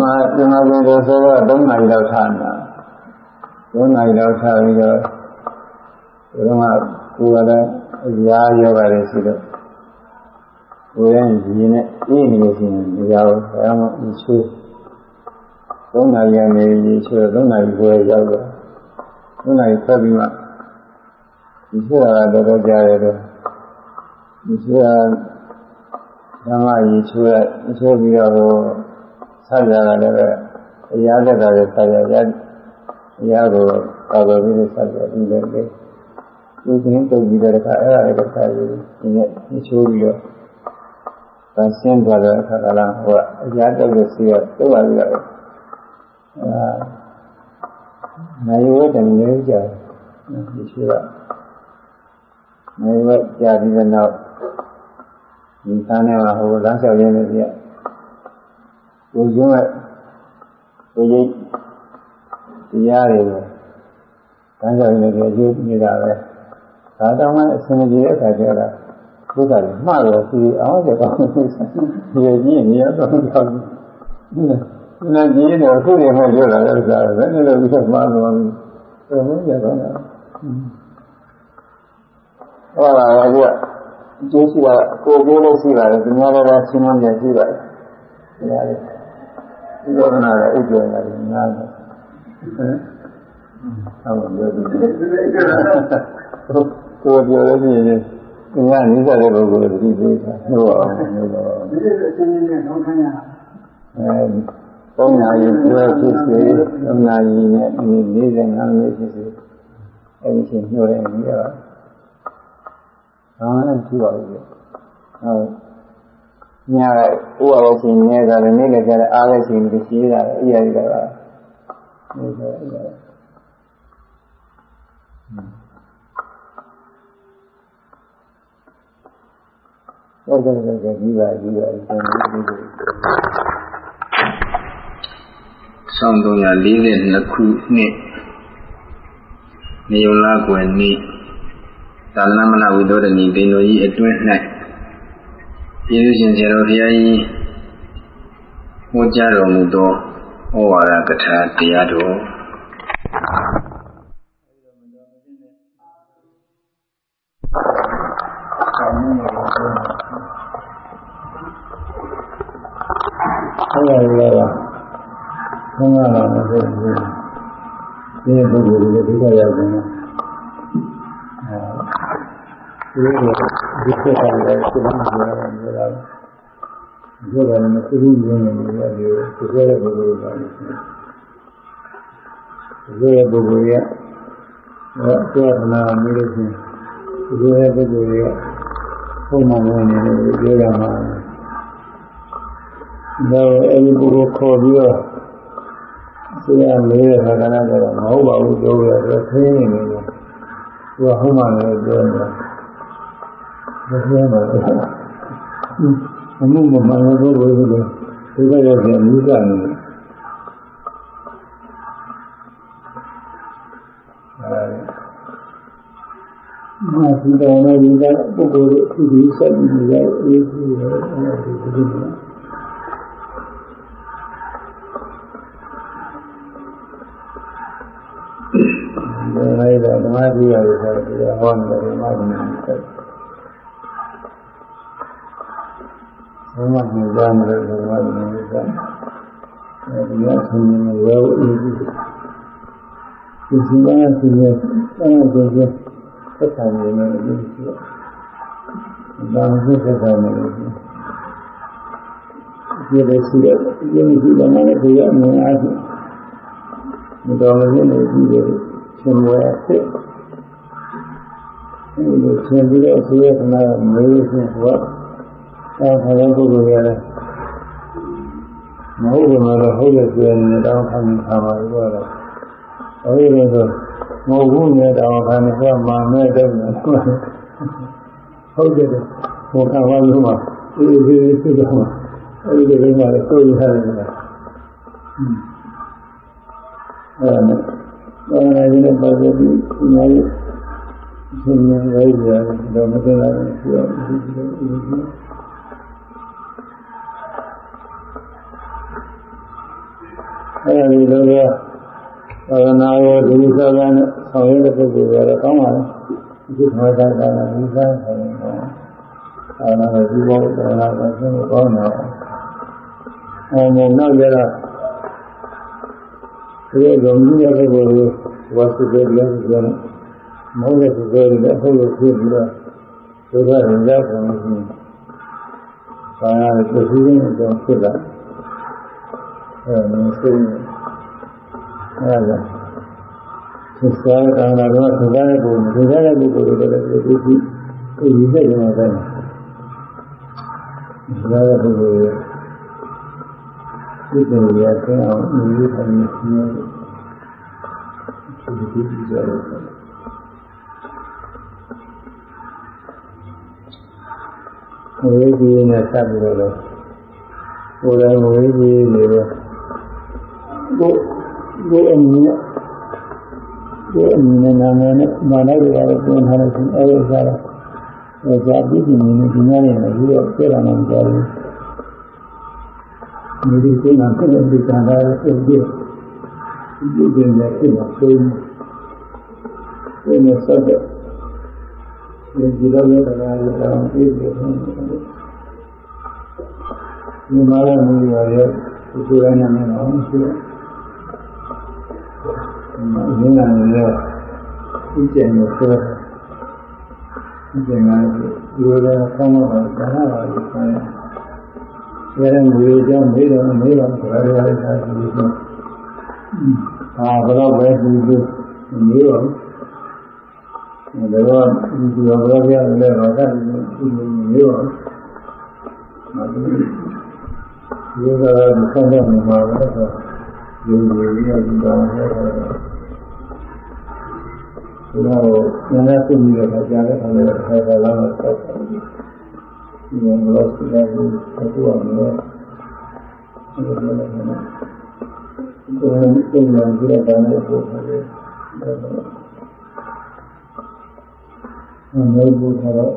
မှာဒီမှာဆိုတော့ဆိုတော့3နာရီလောက်ထားနေတာ3နာရီလောက်ထားပြီးတော့ဒီတော့ကကိုယ်ကလည်းအရာယောဂတွေရှိတော့ကိုယ်ရဲ့ဒီနဲ့အေးနေလို့ရှိရင်ဒီရောဘာမှမချိုး3နာရီကနေဒီချိုး3နာရီကိုရောက်တော့3နာရီထွက်ပြီးမှ ဒီချိုးတာတော့တော့ကြားရတယ်တော့ဒီချိုးတာဓမ္မကြီးချိုးရချိုးပြီးတော့ဟိုဆက်ကြတာလည်းပဲအရာသက်တာလည်းဆက်ရရအရာကိုကာကွယ်ပြီးဆက်ကြပြီးလည်းလေဒီကင်းတုပ်ပြီးတဲ့အခါအဲ့ဒါလည်းဆက်ပြီးဒီနေ့ချိုးပြီးတော့ဗန်ဆင်းသွားတဲ့အခါကလည်းဟိုအရာတုပ်လို့စီရတုပ်လာပြီးတော့အာနိုင်ဝတ်တယ်လည်းကြာဒီချိုးက နိုင်ဝတ်ကြာပြီးတဲ့နောက်ဒီသားနဲ့ဟိုလမ်းလျှောက်ရင်းနဲ့ပြကိုရုံးရဲ့ကိုရိတ်တရားတွေကိုလမ်းလျှောက်ရင်းနဲ့အကျိုးနေတာပဲဒါတောင်မှအစင်ကြီးတဲ့အခါကျတော့ဘုရားကမှားတော့စီအောင်ကြကောင်းလို့ဒီကြီးနေရတော့ကြောက်ဒီနေ့ကြီးနေအခုနေမှပြောတာလည်းဆိုတာဘယ်နဲ့လို့ပြီးမှလို့ဆိုမင်းရတော့လား ဟုတ်ပါဘူးအခုကျိုးရှိတာကိုကိုလေးရှိပါတယ်ဒီများလည်းရှင်းမပြရှိပါတယ်ဒီများလည်းဒီလိုနာလည်းအိပ်ကြရတယ်များတယ်ဟမ်ဟုတ်ပါဘူးကိုပြောလို့ရှိရင်ဒီများနိစ္စတဲ့ပုဂ္ဂိုလ်တွေဒီသေးတာဟုတ်ပါဘူးဟုတ်ပါဘူးဒီလိုအချင်းချင်းနဲ့ထောင်းခိုင်းရတာအဲသုံးနာရီပြောဖြစ်စေသုံးနာရီနဲ့ဒီ45မိနစ်ဖြစ်စေအဲဒီချင်းညှို့တယ်နေရ တာဘာမှမဖြစ်ပါဘူးဟုတ်ညာဥပဝရှင်နေတာလည်းနေ့လည်းကြတဲ့အားလည်းရှင်ပြီးရှိရတာအရာကြီးတော့နေတယ်အရာဟုတ်တယ်ဟုတ်တယ်ဒီပါဒီပါဒီပါဒီပါ1342ခုနှစ်နေုံလာကွယ်နေ့ သာလမဏဝိသောဒနီပင်တော်ကြီးအတွင်း၌ကျေးဇူးရှင်ဆရာတော်ဘုရားကြီးဟောကြားတော်မူသောဩဝါဒကထာတရားတော်အဲ့ဒါလည်းဘုရားလာမဟုတ်ဘူးဒီပုဂ္ဂိုလ်တွေဒုက္ခရောက်နေတယ် အဲဒီဒီခေတ်ကလည်းစိတ်မပြောရဘူးလားဒီကနေ့မသိဘူးရင်းနေတယ်ဒီဒီကရဲ့ပုဂ္ဂိုလ်ကလည်းဒီရဲ့ပုဂ္ဂိုလ်ရဲ့တော့ကျေနာမိလို့ရှိရင်ဒီရဲ့ပုဂ္ဂိုလ်ရဲ့ပုံမှန်ဝင်နေတယ်ပြောရမှာဒါအဲဒီပုဂ္ဂိုလ်ခေါ်ပြီးတော့ဆရာလေးတဲ့ခါကလည်းတော့မဟုတ်ပါဘူးပြောရတော့သိနေတယ်သူကဟုတ်မှလည်းပြောနေတာဒါ ပြောမှာအမှုမမှန်တဲ့ပုဂ္ဂိုလ်ကဒီကရောက်ပြန်မိကနေအဲဒီအာဒီတော်နဲ့ဒီကပုဂ္ဂိုလ်တွေအခုဒီဆက်ပြီးနေရအေးကြီးတယ်အဲ့ဒီဒီလိုလည်းဒါဓမ္မကြီးရတယ်ဆိုတော့ဟောနေတယ်ဓမ္မကြီး နဲ့ဘုမညကြမ်းတယ်ဓမ္မကြီးနဲ့ကြမ်းအဲဒီကဆင်းရဲရောအေးကြီးဒီစီကဆင်းရဲအဲ့ဒါကိုသက်ဆိုင်နေတယ်လို့ပြောတယ်ဒါမှမဟုတ်သက်ဆိုင်နေတယ်ဒီလိုရှိတယ်ဒီလိုရှိတယ်လည်းဒီအမြင်အားဖြင့်မတော်မမြင်နေပြီးတယ်ရှင်ဝဲဖြစ်အဲဒီလိုရှင်ပြီးတော့ဆေးရခဏမေးရှင်ဟော အဲခါတဲ့ပုဂ္ဂိုလ်ရတယ်မဟုတ်ဘူးမလို့ဟုတ်တယ်ဆိုရင်တောင်းခံခံပါလို့တော့အဲဒီလိုဆိုမဟုတ်ဘူးနဲ့တောင်းခံနေကမာမဲ့တဲ့ဟုတ်တယ်ဟိုကဘာလို့မှအေးအေးဖြစ်တော့အဲဒီလိုလည်းလည်းကိုယ်ရတယ်အဲ့ဒါနဲ့ဘာလဲဒီလိုပါပြီးဒီနေ့သင်ညာရေးရတယ်တော့မတတ်ဘူးဆိုတော့ဒီ အဲဒီလိုကသာသနာရောဒီလိုသာနဲ့ဆောင်ရွက်တဲ့ပုဂ္ဂိုလ်ကတော့ကောင်းပါလားဒီမှာသာသနာဒီသာဆောင်ရင်တော့သာသနာကိုဒီဘောသာသနာကိုသိဖို့ကောင်းတော့အဲဒီနောက်ကြတော့ဒီလိုမျိုးရတဲ့ပုဂ္ဂိုလ်ဝါစုတဲ့လည်းဆိုတော့မဟုတ်တဲ့ပုဂ္ဂိုလ်တွေအဟုတ်လို့ဖြစ်ပြီးတော့ဒုက္ခရရောက်ကုန်လို့ရှိရင်ဘာသာကိုသိသိနဲ့ကြောင့်ဖြစ်လာ အဲဒါမျိုးဆိုရင်အဲဒါသစ္စာကံလာတော့သစ္စာရဲ့ပုံသစ္စာရဲ့ပုဂ္ဂိုလ်တွေလည်းဒီဒီကိုရည်စက်နေတယ်သစ္စာရဲ့ပုဂ္ဂိုလ်တွေဒီလိုရတဲ့အောင်ဒီလိုတိုင်းနေဒီဒီဒီကြရတယ်ဝေကြီးနဲ့စပ်ပြီးတော့ကိုယ်တိုင်ဝေကြီးနေတော့ ကိုကိုအမြင်ကိုအမြင်နဲ့နာမည်နဲ့မာနတွေကတော့ပြန်ထားလို့ရှိရင်အဲဒီစားတော့အဲဇာတိကြီးနေဒီနေ့နဲ့ပြီးတော့ပြရမှာမကြဘူးဒီဒီကိုနာဖြစ်တဲ့ဒီကံသားရဲ့အပြည့်ဒီပြင်းနဲ့ဖြစ်မှာဆိုရင်ဒီနေ့စတဲ့ဒီလိုမျိုးတရားတွေတောင်းပြီးပြီးဒီမှာလည်းမူရရဲ့ဒီလိုရနေမှာမရှိဘူးဒီ မှာရင်းနေတဲ့ဥကျင်ကိုဆိုဥကျင်ကဒီလိုလည်းကောင်းတော့ဒါနပါလို့ဆိုရင်ရတဲ့မူရကြောင့်မေးတော့မေးတော့ဆိုတာတွေလည်းသာပြီးတော့အာဘယ်တော့ပဲဒီလိုမေးတော့ဒါတော့ဒီလိုဘယ်လိုပြရလဲတော့ဒါဒီလိုမျိုးရောမတူဒီကတော့ဒီဆက်တဲ့နေမှာပဲဆိုဒီလိုလေးဒီကောင်ဟဲ့တယ်ဒီ တော့နည်းနည်းသိပြီးတော့ကြားတဲ့အခါလည်းဆယ်ကလာတော့ဆက်တယ်ဒီလိုမျိုးစီတယ်ဒီအခုအောင်လို့ဒီလိုမျိုးလည်းဒီလိုပုံမှန်ကြည့်တဲ့ဘာလို့ပို့တယ်အမေဘုရားတော့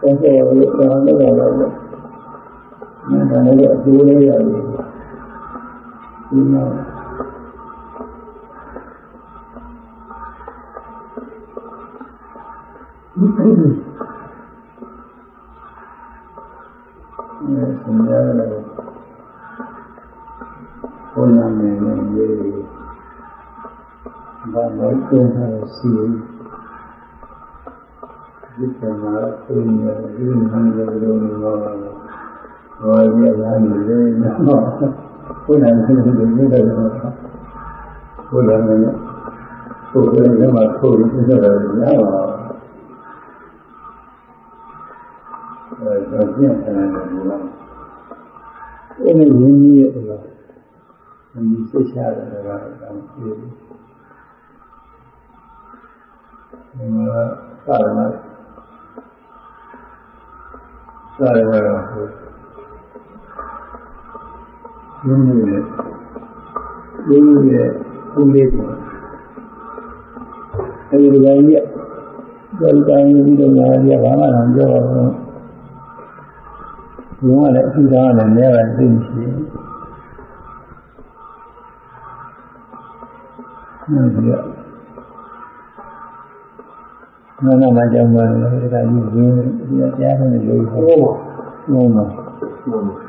ဆက်ဆက်ရလို့ပြောင်းလို့ရတော့လေ။ဒါလည်းအကျိုးလေးရတယ်။ဒီမှာ ဆင်ရတယ်ဘုရားမင်းနဲ့ရေးဘာလို့ကျင်းထားစီဒီကမှာပြင်းနေဒီမှန်တယ်လို့ပြောတာ။ဘာရရနေလဲနော်။ဘုရားရှင်ဒီလိုမျိုးတယ်နော်။ဘုရားမင်းဘုရားကမှထိုးပြီးပြတယ်ရပါ အဲဒါကျင့်တယ်လို့လား။အဲ့ဒီရင်းကြီးရဲ့တော့ဒီစိတ်ချရတယ်ကတော့တောင်းပြတယ်။ဒီမှာသာရဏသာရဏဟုတ်ဒီမျိုးရဲ့ဒီမျိုးရဲ့ဘုလေးပေါ်အဲဒီဒီကောင်ကြီးကဒီကောင်ကြီးပြီးတော့ညာကြီးကဘာမှမပြောပါဘူး ဘုရားလည်းအထူးသားလည်းနဲပါသိမရှိဘူးဟုတ်ကဲ့မနမကြောင့်ပါလေဒီကကြီးရင်းဒီတရားနဲ့လို့ဟောဟုတ်ပါ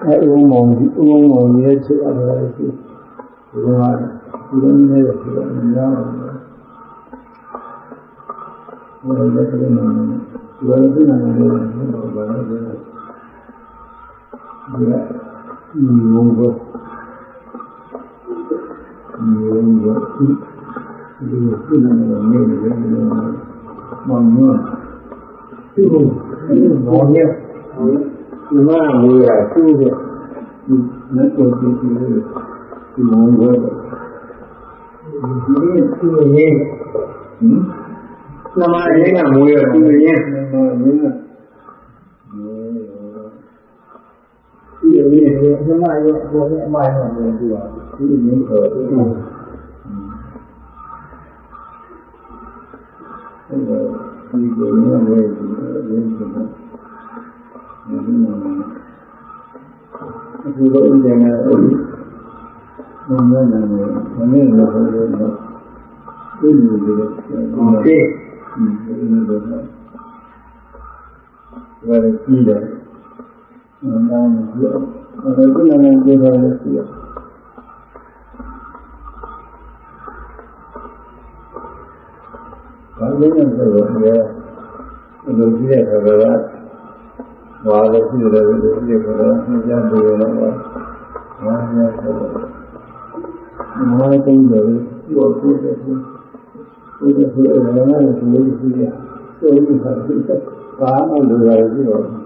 အဲဥမောင်ဒီဥမောင်ရဲ့ချက်အပ်တယ်ရှိဘုရားဒီလိုမျိုးရဲ့ပြောနေတာဘယ်လိုလဲဒီလိုမျိုးဒီလိုပြနေတယ်ဘယ်လိုလဲဒီက ဒီမုန်းကိုဒီမုန်းကိုဒီလိုပြနေတယ်မျိုးတွေမောင်မျိုးသူ့ကိုမောင်မျိုးဒီမှာမူရသူ့ရဲ့ဒီလက်ကိုကြည့်ကြည့်ဒီမုန်းကိုဒီနေ့သူ့ရဲ့ဟင်နမရင်းကမူရသူ့ရဲ့နမရင်းက ဒီရင်းရဲ့နမရဲ့အပေါ်နဲ့အမိုင်းနဲ့ပြောပြပါဒီရင်းကိုသူ့ဟုတ်ကဲ့ဒီကိုရင်းရဲ့ဒီရင်းကိုဒီမှာအခုတော့ဥဒ္ဒနာအဲ့ဒီဘုံရနာနဲ့မနေ့ကဟောလို့တော့ဒီလိုလိုဟုတ်ကဲ့ဒီလိုလိုတော့ဘာလဲကြည့်တယ်။ နာမည်ပြော။အဲ့ဒီနာမည်ပြောတာလည်းရှိတယ်။ဘာလို့လဲဆိုတော့ဒီလိုကြည့်တဲ့အခါကဘာလို့ရှိတယ်လဲဒီလိုကတော့သင်ကြားပေးရတော့ဘာမှမဟုတ်ဘူး။ဘာလို့တုံးတယ်ဒီလိုကိုယ်တယ်ဒီလိုဆိုရင်လည်းလည်းဒီလိုရှိတယ်။ဆိုပြီးတာဘာမှလိုရတယ်ပြီးတော့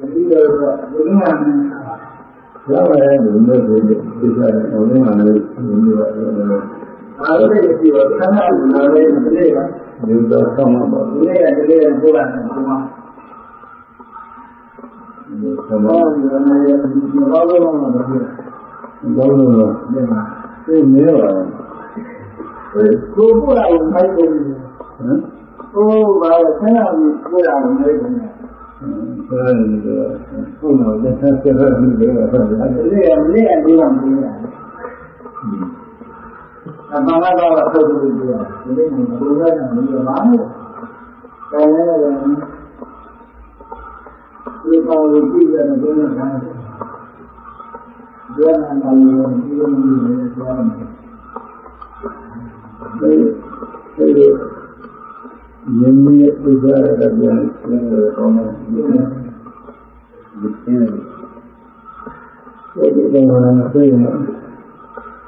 ဒီလိုကဘုရားနဲ့လာတယ်ဒီလိုဆိုရင်ဒီကနေ့ဘုရားနဲ့ဒီလိုရတယ်အားလည်းဒီလိုဆန္ဒနာလည်းမတည့်ပါဒီတော့ဆောင်းမှာပါဒီနေ့ကဒီနေ့ပို့လာတယ်ဒီမှာဒီဆောင်းမှာလည်းဒီဘာလို့လဲမသိဘူးဘာလို့လဲဒီမှာသိနေပါဘူးကိုပို့လာရင်မိုက်တယ်ဟမ်ဟိုဘာလဲဆန္ဒပို့လာရင်မိုက်တယ်အဲ ဒီတော့ဘုံတော့သက်သက်သက်ပြီးတော့ဟုတ်တယ်။ဒီကနေ့ကဒီမှာပြီးတာ။အမှန်ကတော့ထုတ်လို့ပြောတာ။ဒီနေ့ကဘုရားကမပြောပါဘူး။ဒါလည်းလည်းဒီပေါ်ကိုကြည့်ရတဲ့ဘုရားကဘုရားနာမည်ကိုဒီလိုမျိုးနဲ့ပြောတယ်။ဒီဒီ ယင်းရဲ့ဥစ္စာရတဲ့ပြန်ပြန်တော့မှဒီနေ့ဒီဒီတော့ငါသိနေ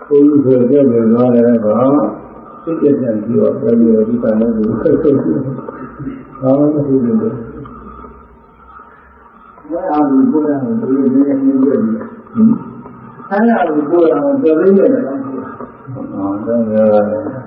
ဘုရားဆိုကြတယ်သွားတယ်ဘာသိတဲ့ကြံပြီးတော့ပြောရဒီကနေ့ဒီဆက်ဆက်ဘာမှမဖြစ်ဘူးလေဘယ်အားဒီကိုယ်ကဒီလိုနေနေကြတယ်ဟင်ဆန်းရဒီကိုယ်ကပြောရင်းရတယ်အော်ဒါရတယ်အဲဒီကိုယ်အဲ့ဒါကိုအဲ့ဒါကိုပြောဒီလိုကိုယ်တော်တော်တော်ကြားရတဲ့ဆိုရင်ဒီလိုဟုတ်ဒါတိတ်ကြည့်ရရင်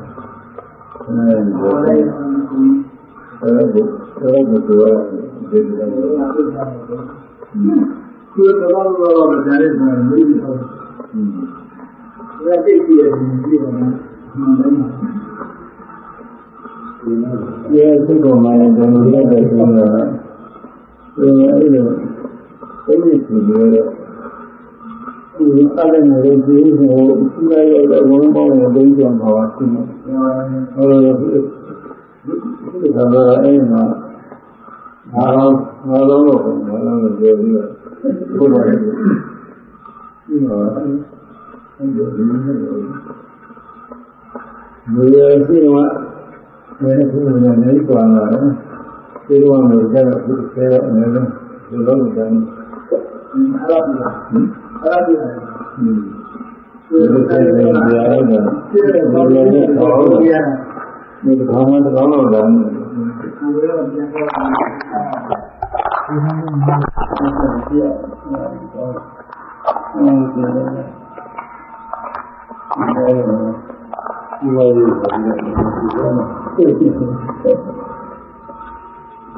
ဒီလိုမှမှန်တယ် ဒီရဲ့စိတ်ပေါ်မှာလည်းဒီလိုရတဲ့ဆိုတော့အဲအဲ့လိုစိတ်ကြီးပြီးတော့ဒီအားလည်းမလို့ဒီဟိုဒီရရဲ့ဘုံပေါင်းရဲ့ဒိဋ္ဌိဘာဝရှိနေဟိုဒီကတော့အဲ့မှာငါတော့ငါတော့တော့ငါတော့ပြောပြီးတော့ဘုရားရဲ့ဒီတော့အဲ့ဒီဒီလိုမျိုးမျိုးရှိမှမင်းကဘုရားနဲ့ကြွားလာတယ်ဒီလိုမှလည်းကြတော့ဒီဆဲတော့အနေနဲ့ဒီလိုလိုတယ်အားရပါ အားရပါอืมဒီလိုဆဲနေရတယ်ဒီလိုနဲ့ဟောဒီကောင်မတော်တော့တယ်ဒီလိုပြန်တော့ဒီမှာမပြည့်တော့ဟုတ်ကဲ့ဒီလိုဒီလိုဒီလိုဒီလို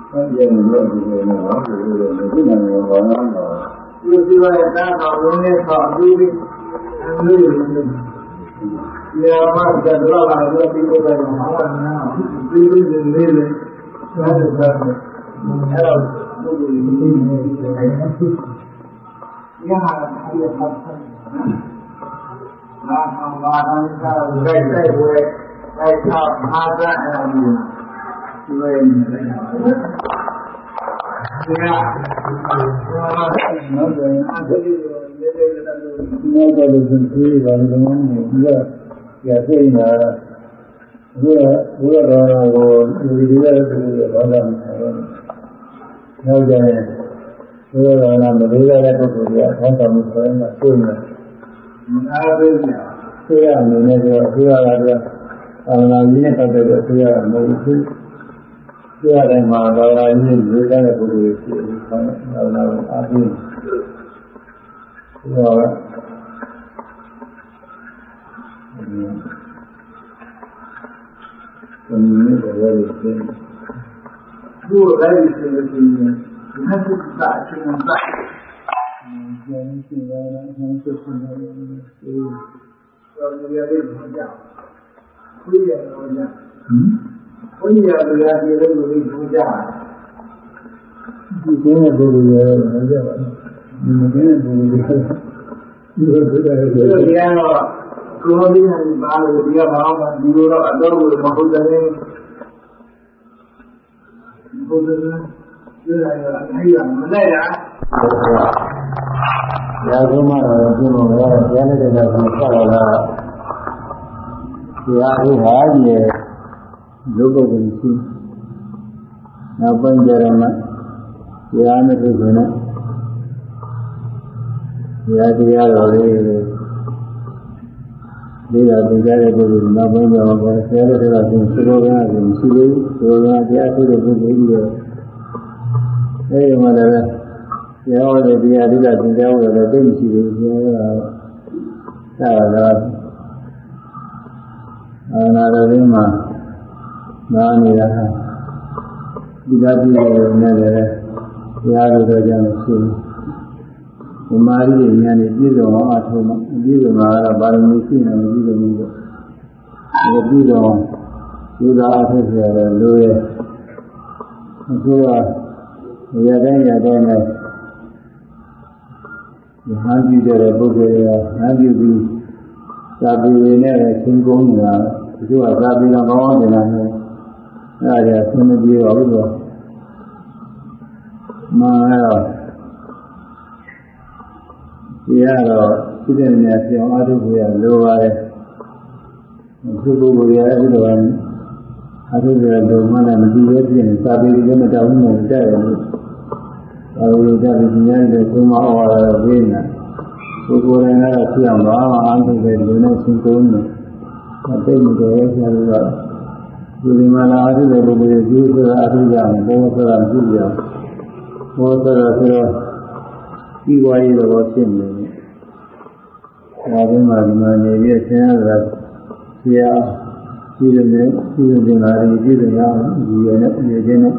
အဲ့ဒီလိုဒီလိုနော်ဒီလိုဒီလိုဒီလိုဘာ သာတော့ဒီဒီပါတာတော်ဝင်နေတော့ဒီဒီအမျိုးတွေဒီမှာကတော့လာတော့ပြီးတော့တယ်မှာပါညာပြီးပြီးလေးလေးလေးဆက်ဆက်ဆက်အဲ့တော့ဘုရားကြီးနေတယ်ရဟာအဲ့ဒါပတ်သက်နာဆောင်ပါတိုင်းကလည်းတိုက်တိုက်ဝဲတိုက်တော့အားသာအဲ့ဒါမျိုးဒီဝဲနေတယ်ဒီကနော်တယ်အားသေးလေးလေးလေးလေးနောက်တော့လည်းသင်ပြေးပါလို့လည်းဒီကရသိနေတာ နောက်ကြရင်ဘုရားတော်ကမလေးတဲ့ပုဂ္ဂိုလ်တွေကဆောင်းတော်မူဆိုရင်ဆွေးနေအားသေးတယ်ဆွေးရအနေနဲ့တော့ဘုရားကတော့အာနာကြီးနဲ့ပတ်သက်တဲ့ဆွေးရမဟုတ်ဘူး။ ဆွေးရတဲ့မှာအာနာကြီးရေးတဲ့ပုဂ္ဂိုလ်တွေဖြစ်ပြီးဆောင်းအာနာအားဖြင့်ဘုရားကဘုရားနဲ့ဘဝရဲ့ဖြစ်သူ့လိုက်စီလို့ရှိရင်ဒီမှာသူကအချင်းနဲ့ပတ်ဉာဏ်ရှိတာအမှန်ဖြစ်နေတာလေဒီတော်ရရလေးမကြောက်ခွေးရတော့ညဟမ် ခွေးရတရားပြေလို့လို့ဘုရားဒီကနေ့ဘုရားရဲ့မကြပါဘူးဒီကနေ့ဘုရားရဲ့ဒီလိုဖြစ်တယ်ဒီလိုတရားတော့ကိုယ်လေးနဲ့ပါလို့ဒီကဘာမှဒီလိုတော့အတော့လို့မဟုတ်တယ်ဘုရားပြောရရအဲ့ရမလဲရရာဇမတော်ပြုလို့ရတဲ့ဉာဏ်နဲ့တဲ့ကိုဆက်လာတာတရားဥဟာရဲ့ လူပုဂ္ဂိုလ်ရှိနောက်ပိုင်းကျတော့မှတရားနဲ့ပြုနေတယ်တရားတရားတော်လေးလေးလာသင်ကြားတဲ့ပုဂ္ဂိုလ်နောက်ပိုင်းကျတော့ဆရာတို့ကဆိုစရောကဆိုရှိသေးဘူးစရောကတရားထုတ်တဲ့ပုဂ္ဂိုလ်ကြီးတော့အဲဒီမှာလည်းတရားဟောတဲ့တရားဓိကသင်ကြားဖို့လည်းသိမရှိဘူးဆရာကသာသာအာနာရင်းမှာ နားနေတာဒီလားပြည့်နေတယ်တရားတို့တော့ကြောင့်ရှိဘူးဒီမာရီရဲ့ဉာဏ်နဲ့ပြည့်စုံအောင်အထုံးမှာပြည့်စုံတာကပါရမီရှိနေမပြည့်စုံဘူးတော့ဒီပြည့်စုံဒီသာအထုပ်ရတဲ့လူရဲ့အခုကရတဲ့ရတဲ့နဲ့ဒီဟန်ကြည့်တဲ့ပုဂ္ဂိုလ်ကဟန်ကြည့်ပြီးသာပီရနဲ့ချင်းကုန်းနေတာဒီကသာပီတော်ကောင်းနေတာနဲ့ အဲဒါကသင်မပြေပါဘူးတော့မှန်တော့ဒီကတော့သိတဲ့နေရာပြောင်းအားထုတ်ရလိုပါတယ်ဒီပုဂ္ဂိုလ်ရဲ့အဲ့ဒီလိုအားထုတ်ရလို့မှလည်းမကြည့်ရပြင်းသာပီရနဲ့တောင်းနေကြတယ်လို့အဲဒီကြပြီးဉာဏ်နဲ့သုံးမဩဝါဒဝိညာဉ်ပုဂ္ဂိုလ်တိုင်းကတော့ဖြစ်အောင်ပါအားထုတ်တဲ့လူနဲ့ရှင်းကုန်တယ်အတိတ်မတော်ရဲ့ဆရာက ဒီဒီမှာလာအားထုတ်တဲ့ပုဂ္ဂိုလ်ရဲ့ဒီဆိုတာအားထုတ်ကြအောင်ဘောဆိုတာမကြည့်ကြအောင်ဘောဆိုတာဆိုတော့ဒီဝါရီတော့ဖြစ်နေတယ်ဒါပေမဲ့ဒီမှာနေပြီးဆင်းရဲတာဆရာဒီလိုနဲ့ဒီလိုတင်လာတယ်ဒီလိုရအောင်ဒီရနဲ့အနေချင်းနဲ့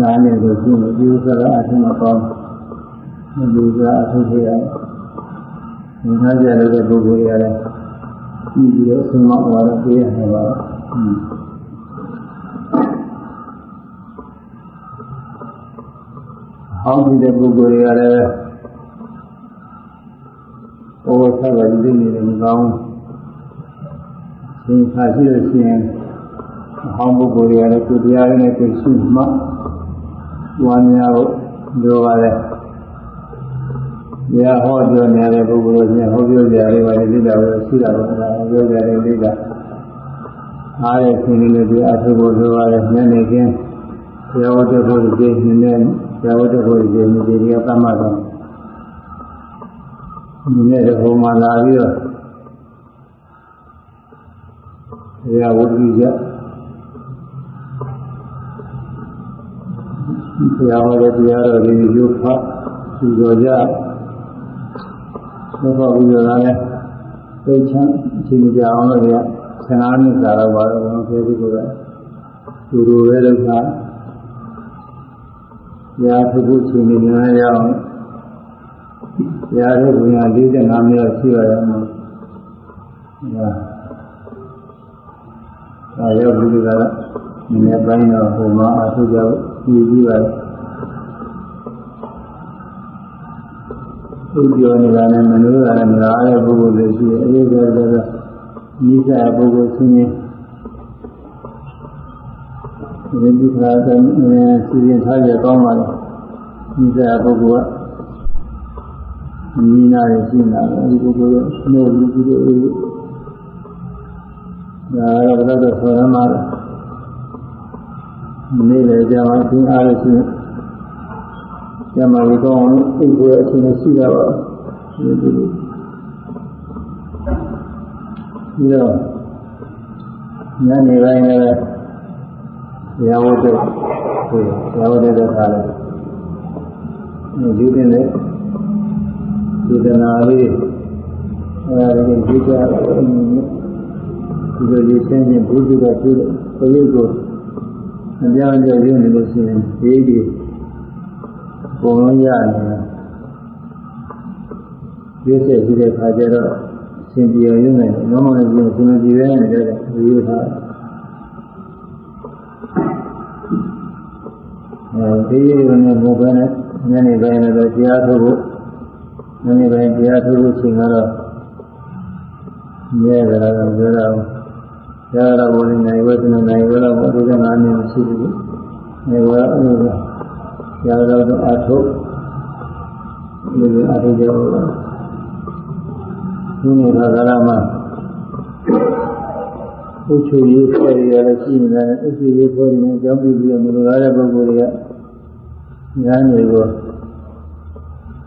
နားနေလို့ရှိရင်ဒီဥစ္စာကအထင်မကောင်းဒီဥစ္စာအထုထရအောင်ငါကြရတဲ့ပုဂ္ဂိုလ်ရတဲ့ဒီပြီးတော့ဆုံးမဝါဒပေးရမှာပါ ဟောင်းပြီးတဲ့ပုဂ္ဂိုလ်ရတဲ့ဘောဆက်ပါဒီနေတယ်မကောင်းသင်္ခါရှိလို့ရှိရင်အဟောင်းပုဂ္ဂိုလ်ရတဲ့ကိုတရားရင်းနဲ့ကိုရှိမှဝါများဖို့လိုပါတယ်။တရားဟောပြောနေတဲ့ပုဂ္ဂိုလ်ချင်းဟောပြောကြရတယ်ပါလေလိတာပဲရှိတာပါ။ဟောပြောကြတဲ့လိတာအားရရှင်လေးတွေအထုဖို့လိုပါတယ်။ညနေခင်းဆရာဝတ္တဖို့ဒီနေ့နဲ့ဆ ရာဝတ္တဖို့ဒီနေ့ဒီကသမတ်တော့ဒီနေ့ဟိုမှာလာပြီးတော့ဆရာဝတ္တိကြဆရာဟောတဲ့တရားတော်တွေရုပ်ဖတ်သူတော်ကြဘုရားဘုရားလည်းသိချမ်းအချိန်ကြာအောင်လို့ရ15နှစ်ကြာတော့ပါတော့ဘုရားပြောပြီးတော့သူတို့ပဲလို့က ရာထုဖို့ချိန်နေနေရအောင်ရာထုဘုရား45မိနစ်ရှိပါရမယ်။ဒါဒါရောဘုရားကနည်းနည်းပိုင်းတော့ဟိုမှာအထုကြပြီးပြီးပါသူပြောနေတာနဲ့မလို့ရတယ်မလားတဲ့ပုဂ္ဂိုလ်တွေရှိတယ်အဲဒီကတည်းကနိစ္စပုဂ္ဂိုလ်ချင်းချင်း ဒီဒီခါတည်းစီရင်ထားရကောင်းပါလားနိစ္စပုဂ္ဂိုလ်ကညီနာရရှိနေတာဒီပုဂ္ဂိုလ်ရဲ့နှုတ်လူကြီးတွေဒါကတော့တော့ဆောရမှာနေ့လေကြာမှသင်အားလို့ရှိရင်ကျမကြီးကောင်းအောင်အိပ်ဖို့အချိန်ရှိတာပါဒီလိုဒီတော့ညနေပိုင်းလည်း ရာဝတ္တဆိုရာဝတ္တတဲ့ခါလဲဒီတင်လေစေတနာလေးအဲဒီဒီကြဒီလိုရေးချင်းချင်းဘုရားကပြုတဲ့ပရိတ်ကိုအပြောင်းအလဲရနေလို့ရှိရင်ဒီဒီပုံလုံးရနေရွေးဆက်ပြီးတဲ့ခါကျတော့သင်ပြေရုံနဲ့နောမနဲ့ပြင်သင်ပြေရဲနေတဲ့ဒီလို အဲဒီလိုနဲ့ဘုရားနဲ့ညနေပိုင်းလည်းတရားထုတ်ဖို့ညနေပိုင်းတရားထုတ်ဖို့ချိန်ကတော့မြဲကြတာကပြောတာရတာဘုရင်နိုင်ဝေဒနာနိုင်ဝေတော့ဘုရားနာနေရှိဘူး။နေဝေအဲ့လိုရတော့အထုဒီလိုအထုကြောဒီနေတာကလာမှာ ဥချူရေးဖွဲ့ရရရှိနေတယ်ဥချူရေးဖွဲ့နေကြောင်းပြီးပြီးမလိုလားတဲ့ပုဂ္ဂိုလ်တွေကညာနေကို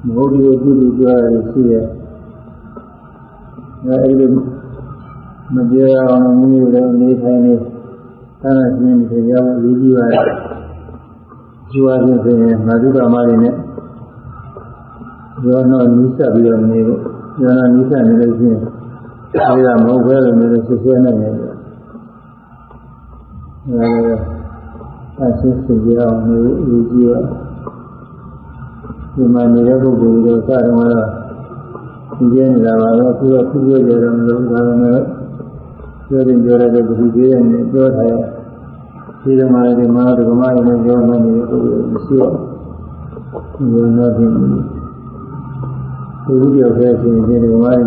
မဟုတ်ဒီအပြုပြုပြောရရှိရဲ့အဲအဲ့လိုမပြောရအောင်မိမိတို့နေထိုင်နေသာသနာ့ရှင်တွေရောက်အရေးကြီးပါတယ်။ကျွာခြင်းဆိုရင်မာဓုကမတွေနဲ့ရောတော့နီးစပ်ပြီးတော့နေဖို့ရောတော့နီးစပ်နေလို့ရှိရင်အဲဒါမဟုတ်ဘဲလို့နေလို့ဆွဆွဲနေတယ်။ အဲအဆင်းစစ်ကြအောင်နေအရေးကြီးပါဒီမှာနေတဲ့ပုဂ္ဂိုလ်တွေစတော့ကတော့ဒီကျနေတာပါတော့သူကခုပြောကြတယ်မလို့ဒါပေမဲ့ပြောရင်ပြောရတဲ့ဒီကြီးရဲ့နေပြောထားဒီဓမ္မရဲ့မာဓမ္မရဲ့နဲ့ပြောမှနေပုဂ္ဂိုလ်မရှိတော့ဒီလိုတော့ဒီဒီလိုပြောခဲ့ခြင်းဒီဓမ္မရဲ့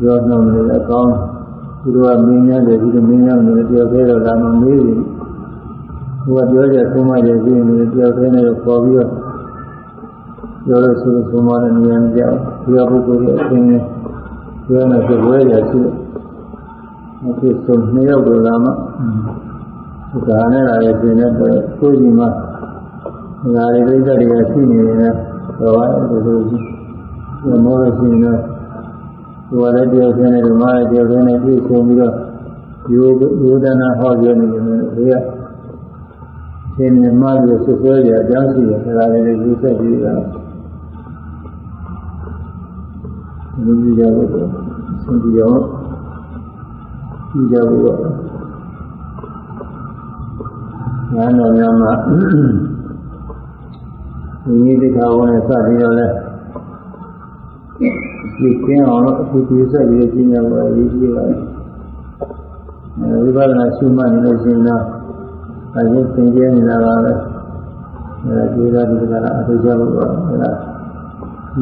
ပြောနှောင်းနေအကောင်း သူတို့ကမင်းများတယ်ဒီလိုမင်းများနေပြောခဲ့တော့ဒါမှမေးပြီသူကပြောကြဆုံးမရရှိနေပြောခဲ့နေတော့ပေါ်ပြီးတော့ပြောလို့ရှိရင်ဆုံးမတဲ့နေရာမကြောက်ဒီပုဂ္ဂိုလ်ရဲ့အင်းပြောနေဆိုဝဲရရှိအခုဆိုနှစ်ယောက်တော့လာမှဒါနဲ့လာရဲ့ပြင်တဲ့ကိုယ်ကြီးမှငါတွေပြိဿတွေကရှိနေတယ်တော့ဘာလို့ဆိုကြီးမောလို့ရှိရင်တော့ ဒီဝါလည်းပြောခြင်းနဲ့ဓမ္မလည်းပြောခြင်းနဲ့ပြည့်စုံပြီးတော့ယောယောဒနာဟောပြောနေတယ်ဒီကရှင်မြတ်မကြီးဆွဆွဲကြအကြောင်းရှိတယ်ဒါလည်းဒီဆက်ပြီးတော့လူကြီးကြဖို့ဆင်ပြီးတော့ကြည့်ကြဖို့ပါညာတော်များမှာဒီနည်းတိခါဝင်စပြီးတော့လဲဒီ ကျင်းအောင်လို့အခုဒီဆက်ပြီးကျင်းရဖို့အရေးကြီးပါတယ်ဝိပဿနာရှုမှတ်နေလို့ရှိရင်တော့အရင်သင်ကျဲနေတာပါပဲအဲဒီကဒီကလာအထုကြဖို့ပါအဲဒါ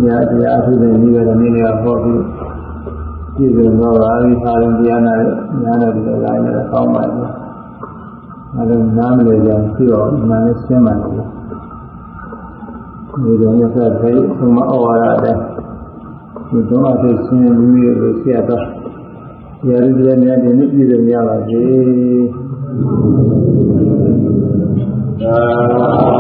ညာတရားအထုတဲ့နည်းကတော့နည်းနည်းဟောပြီးပြည့်စုံတော့ပါပြီခါရင်တရားနာညာတော့ဒီလိုလာရင်လည်းကောင်းပါပြီအဲဒါနားမလဲကြပြီးတော့မှန်နဲ့ရှင်းမှန်တယ်ဒီလိုမျိုးဆက်ပြီးဘုမဩဝါဒတဲ့ ဒီတော့အဖြစ်ရှင်းမိမိကိုဆရာတော်ရာဇဝများဒီနေ့ပြည်စုံရပါစေသာ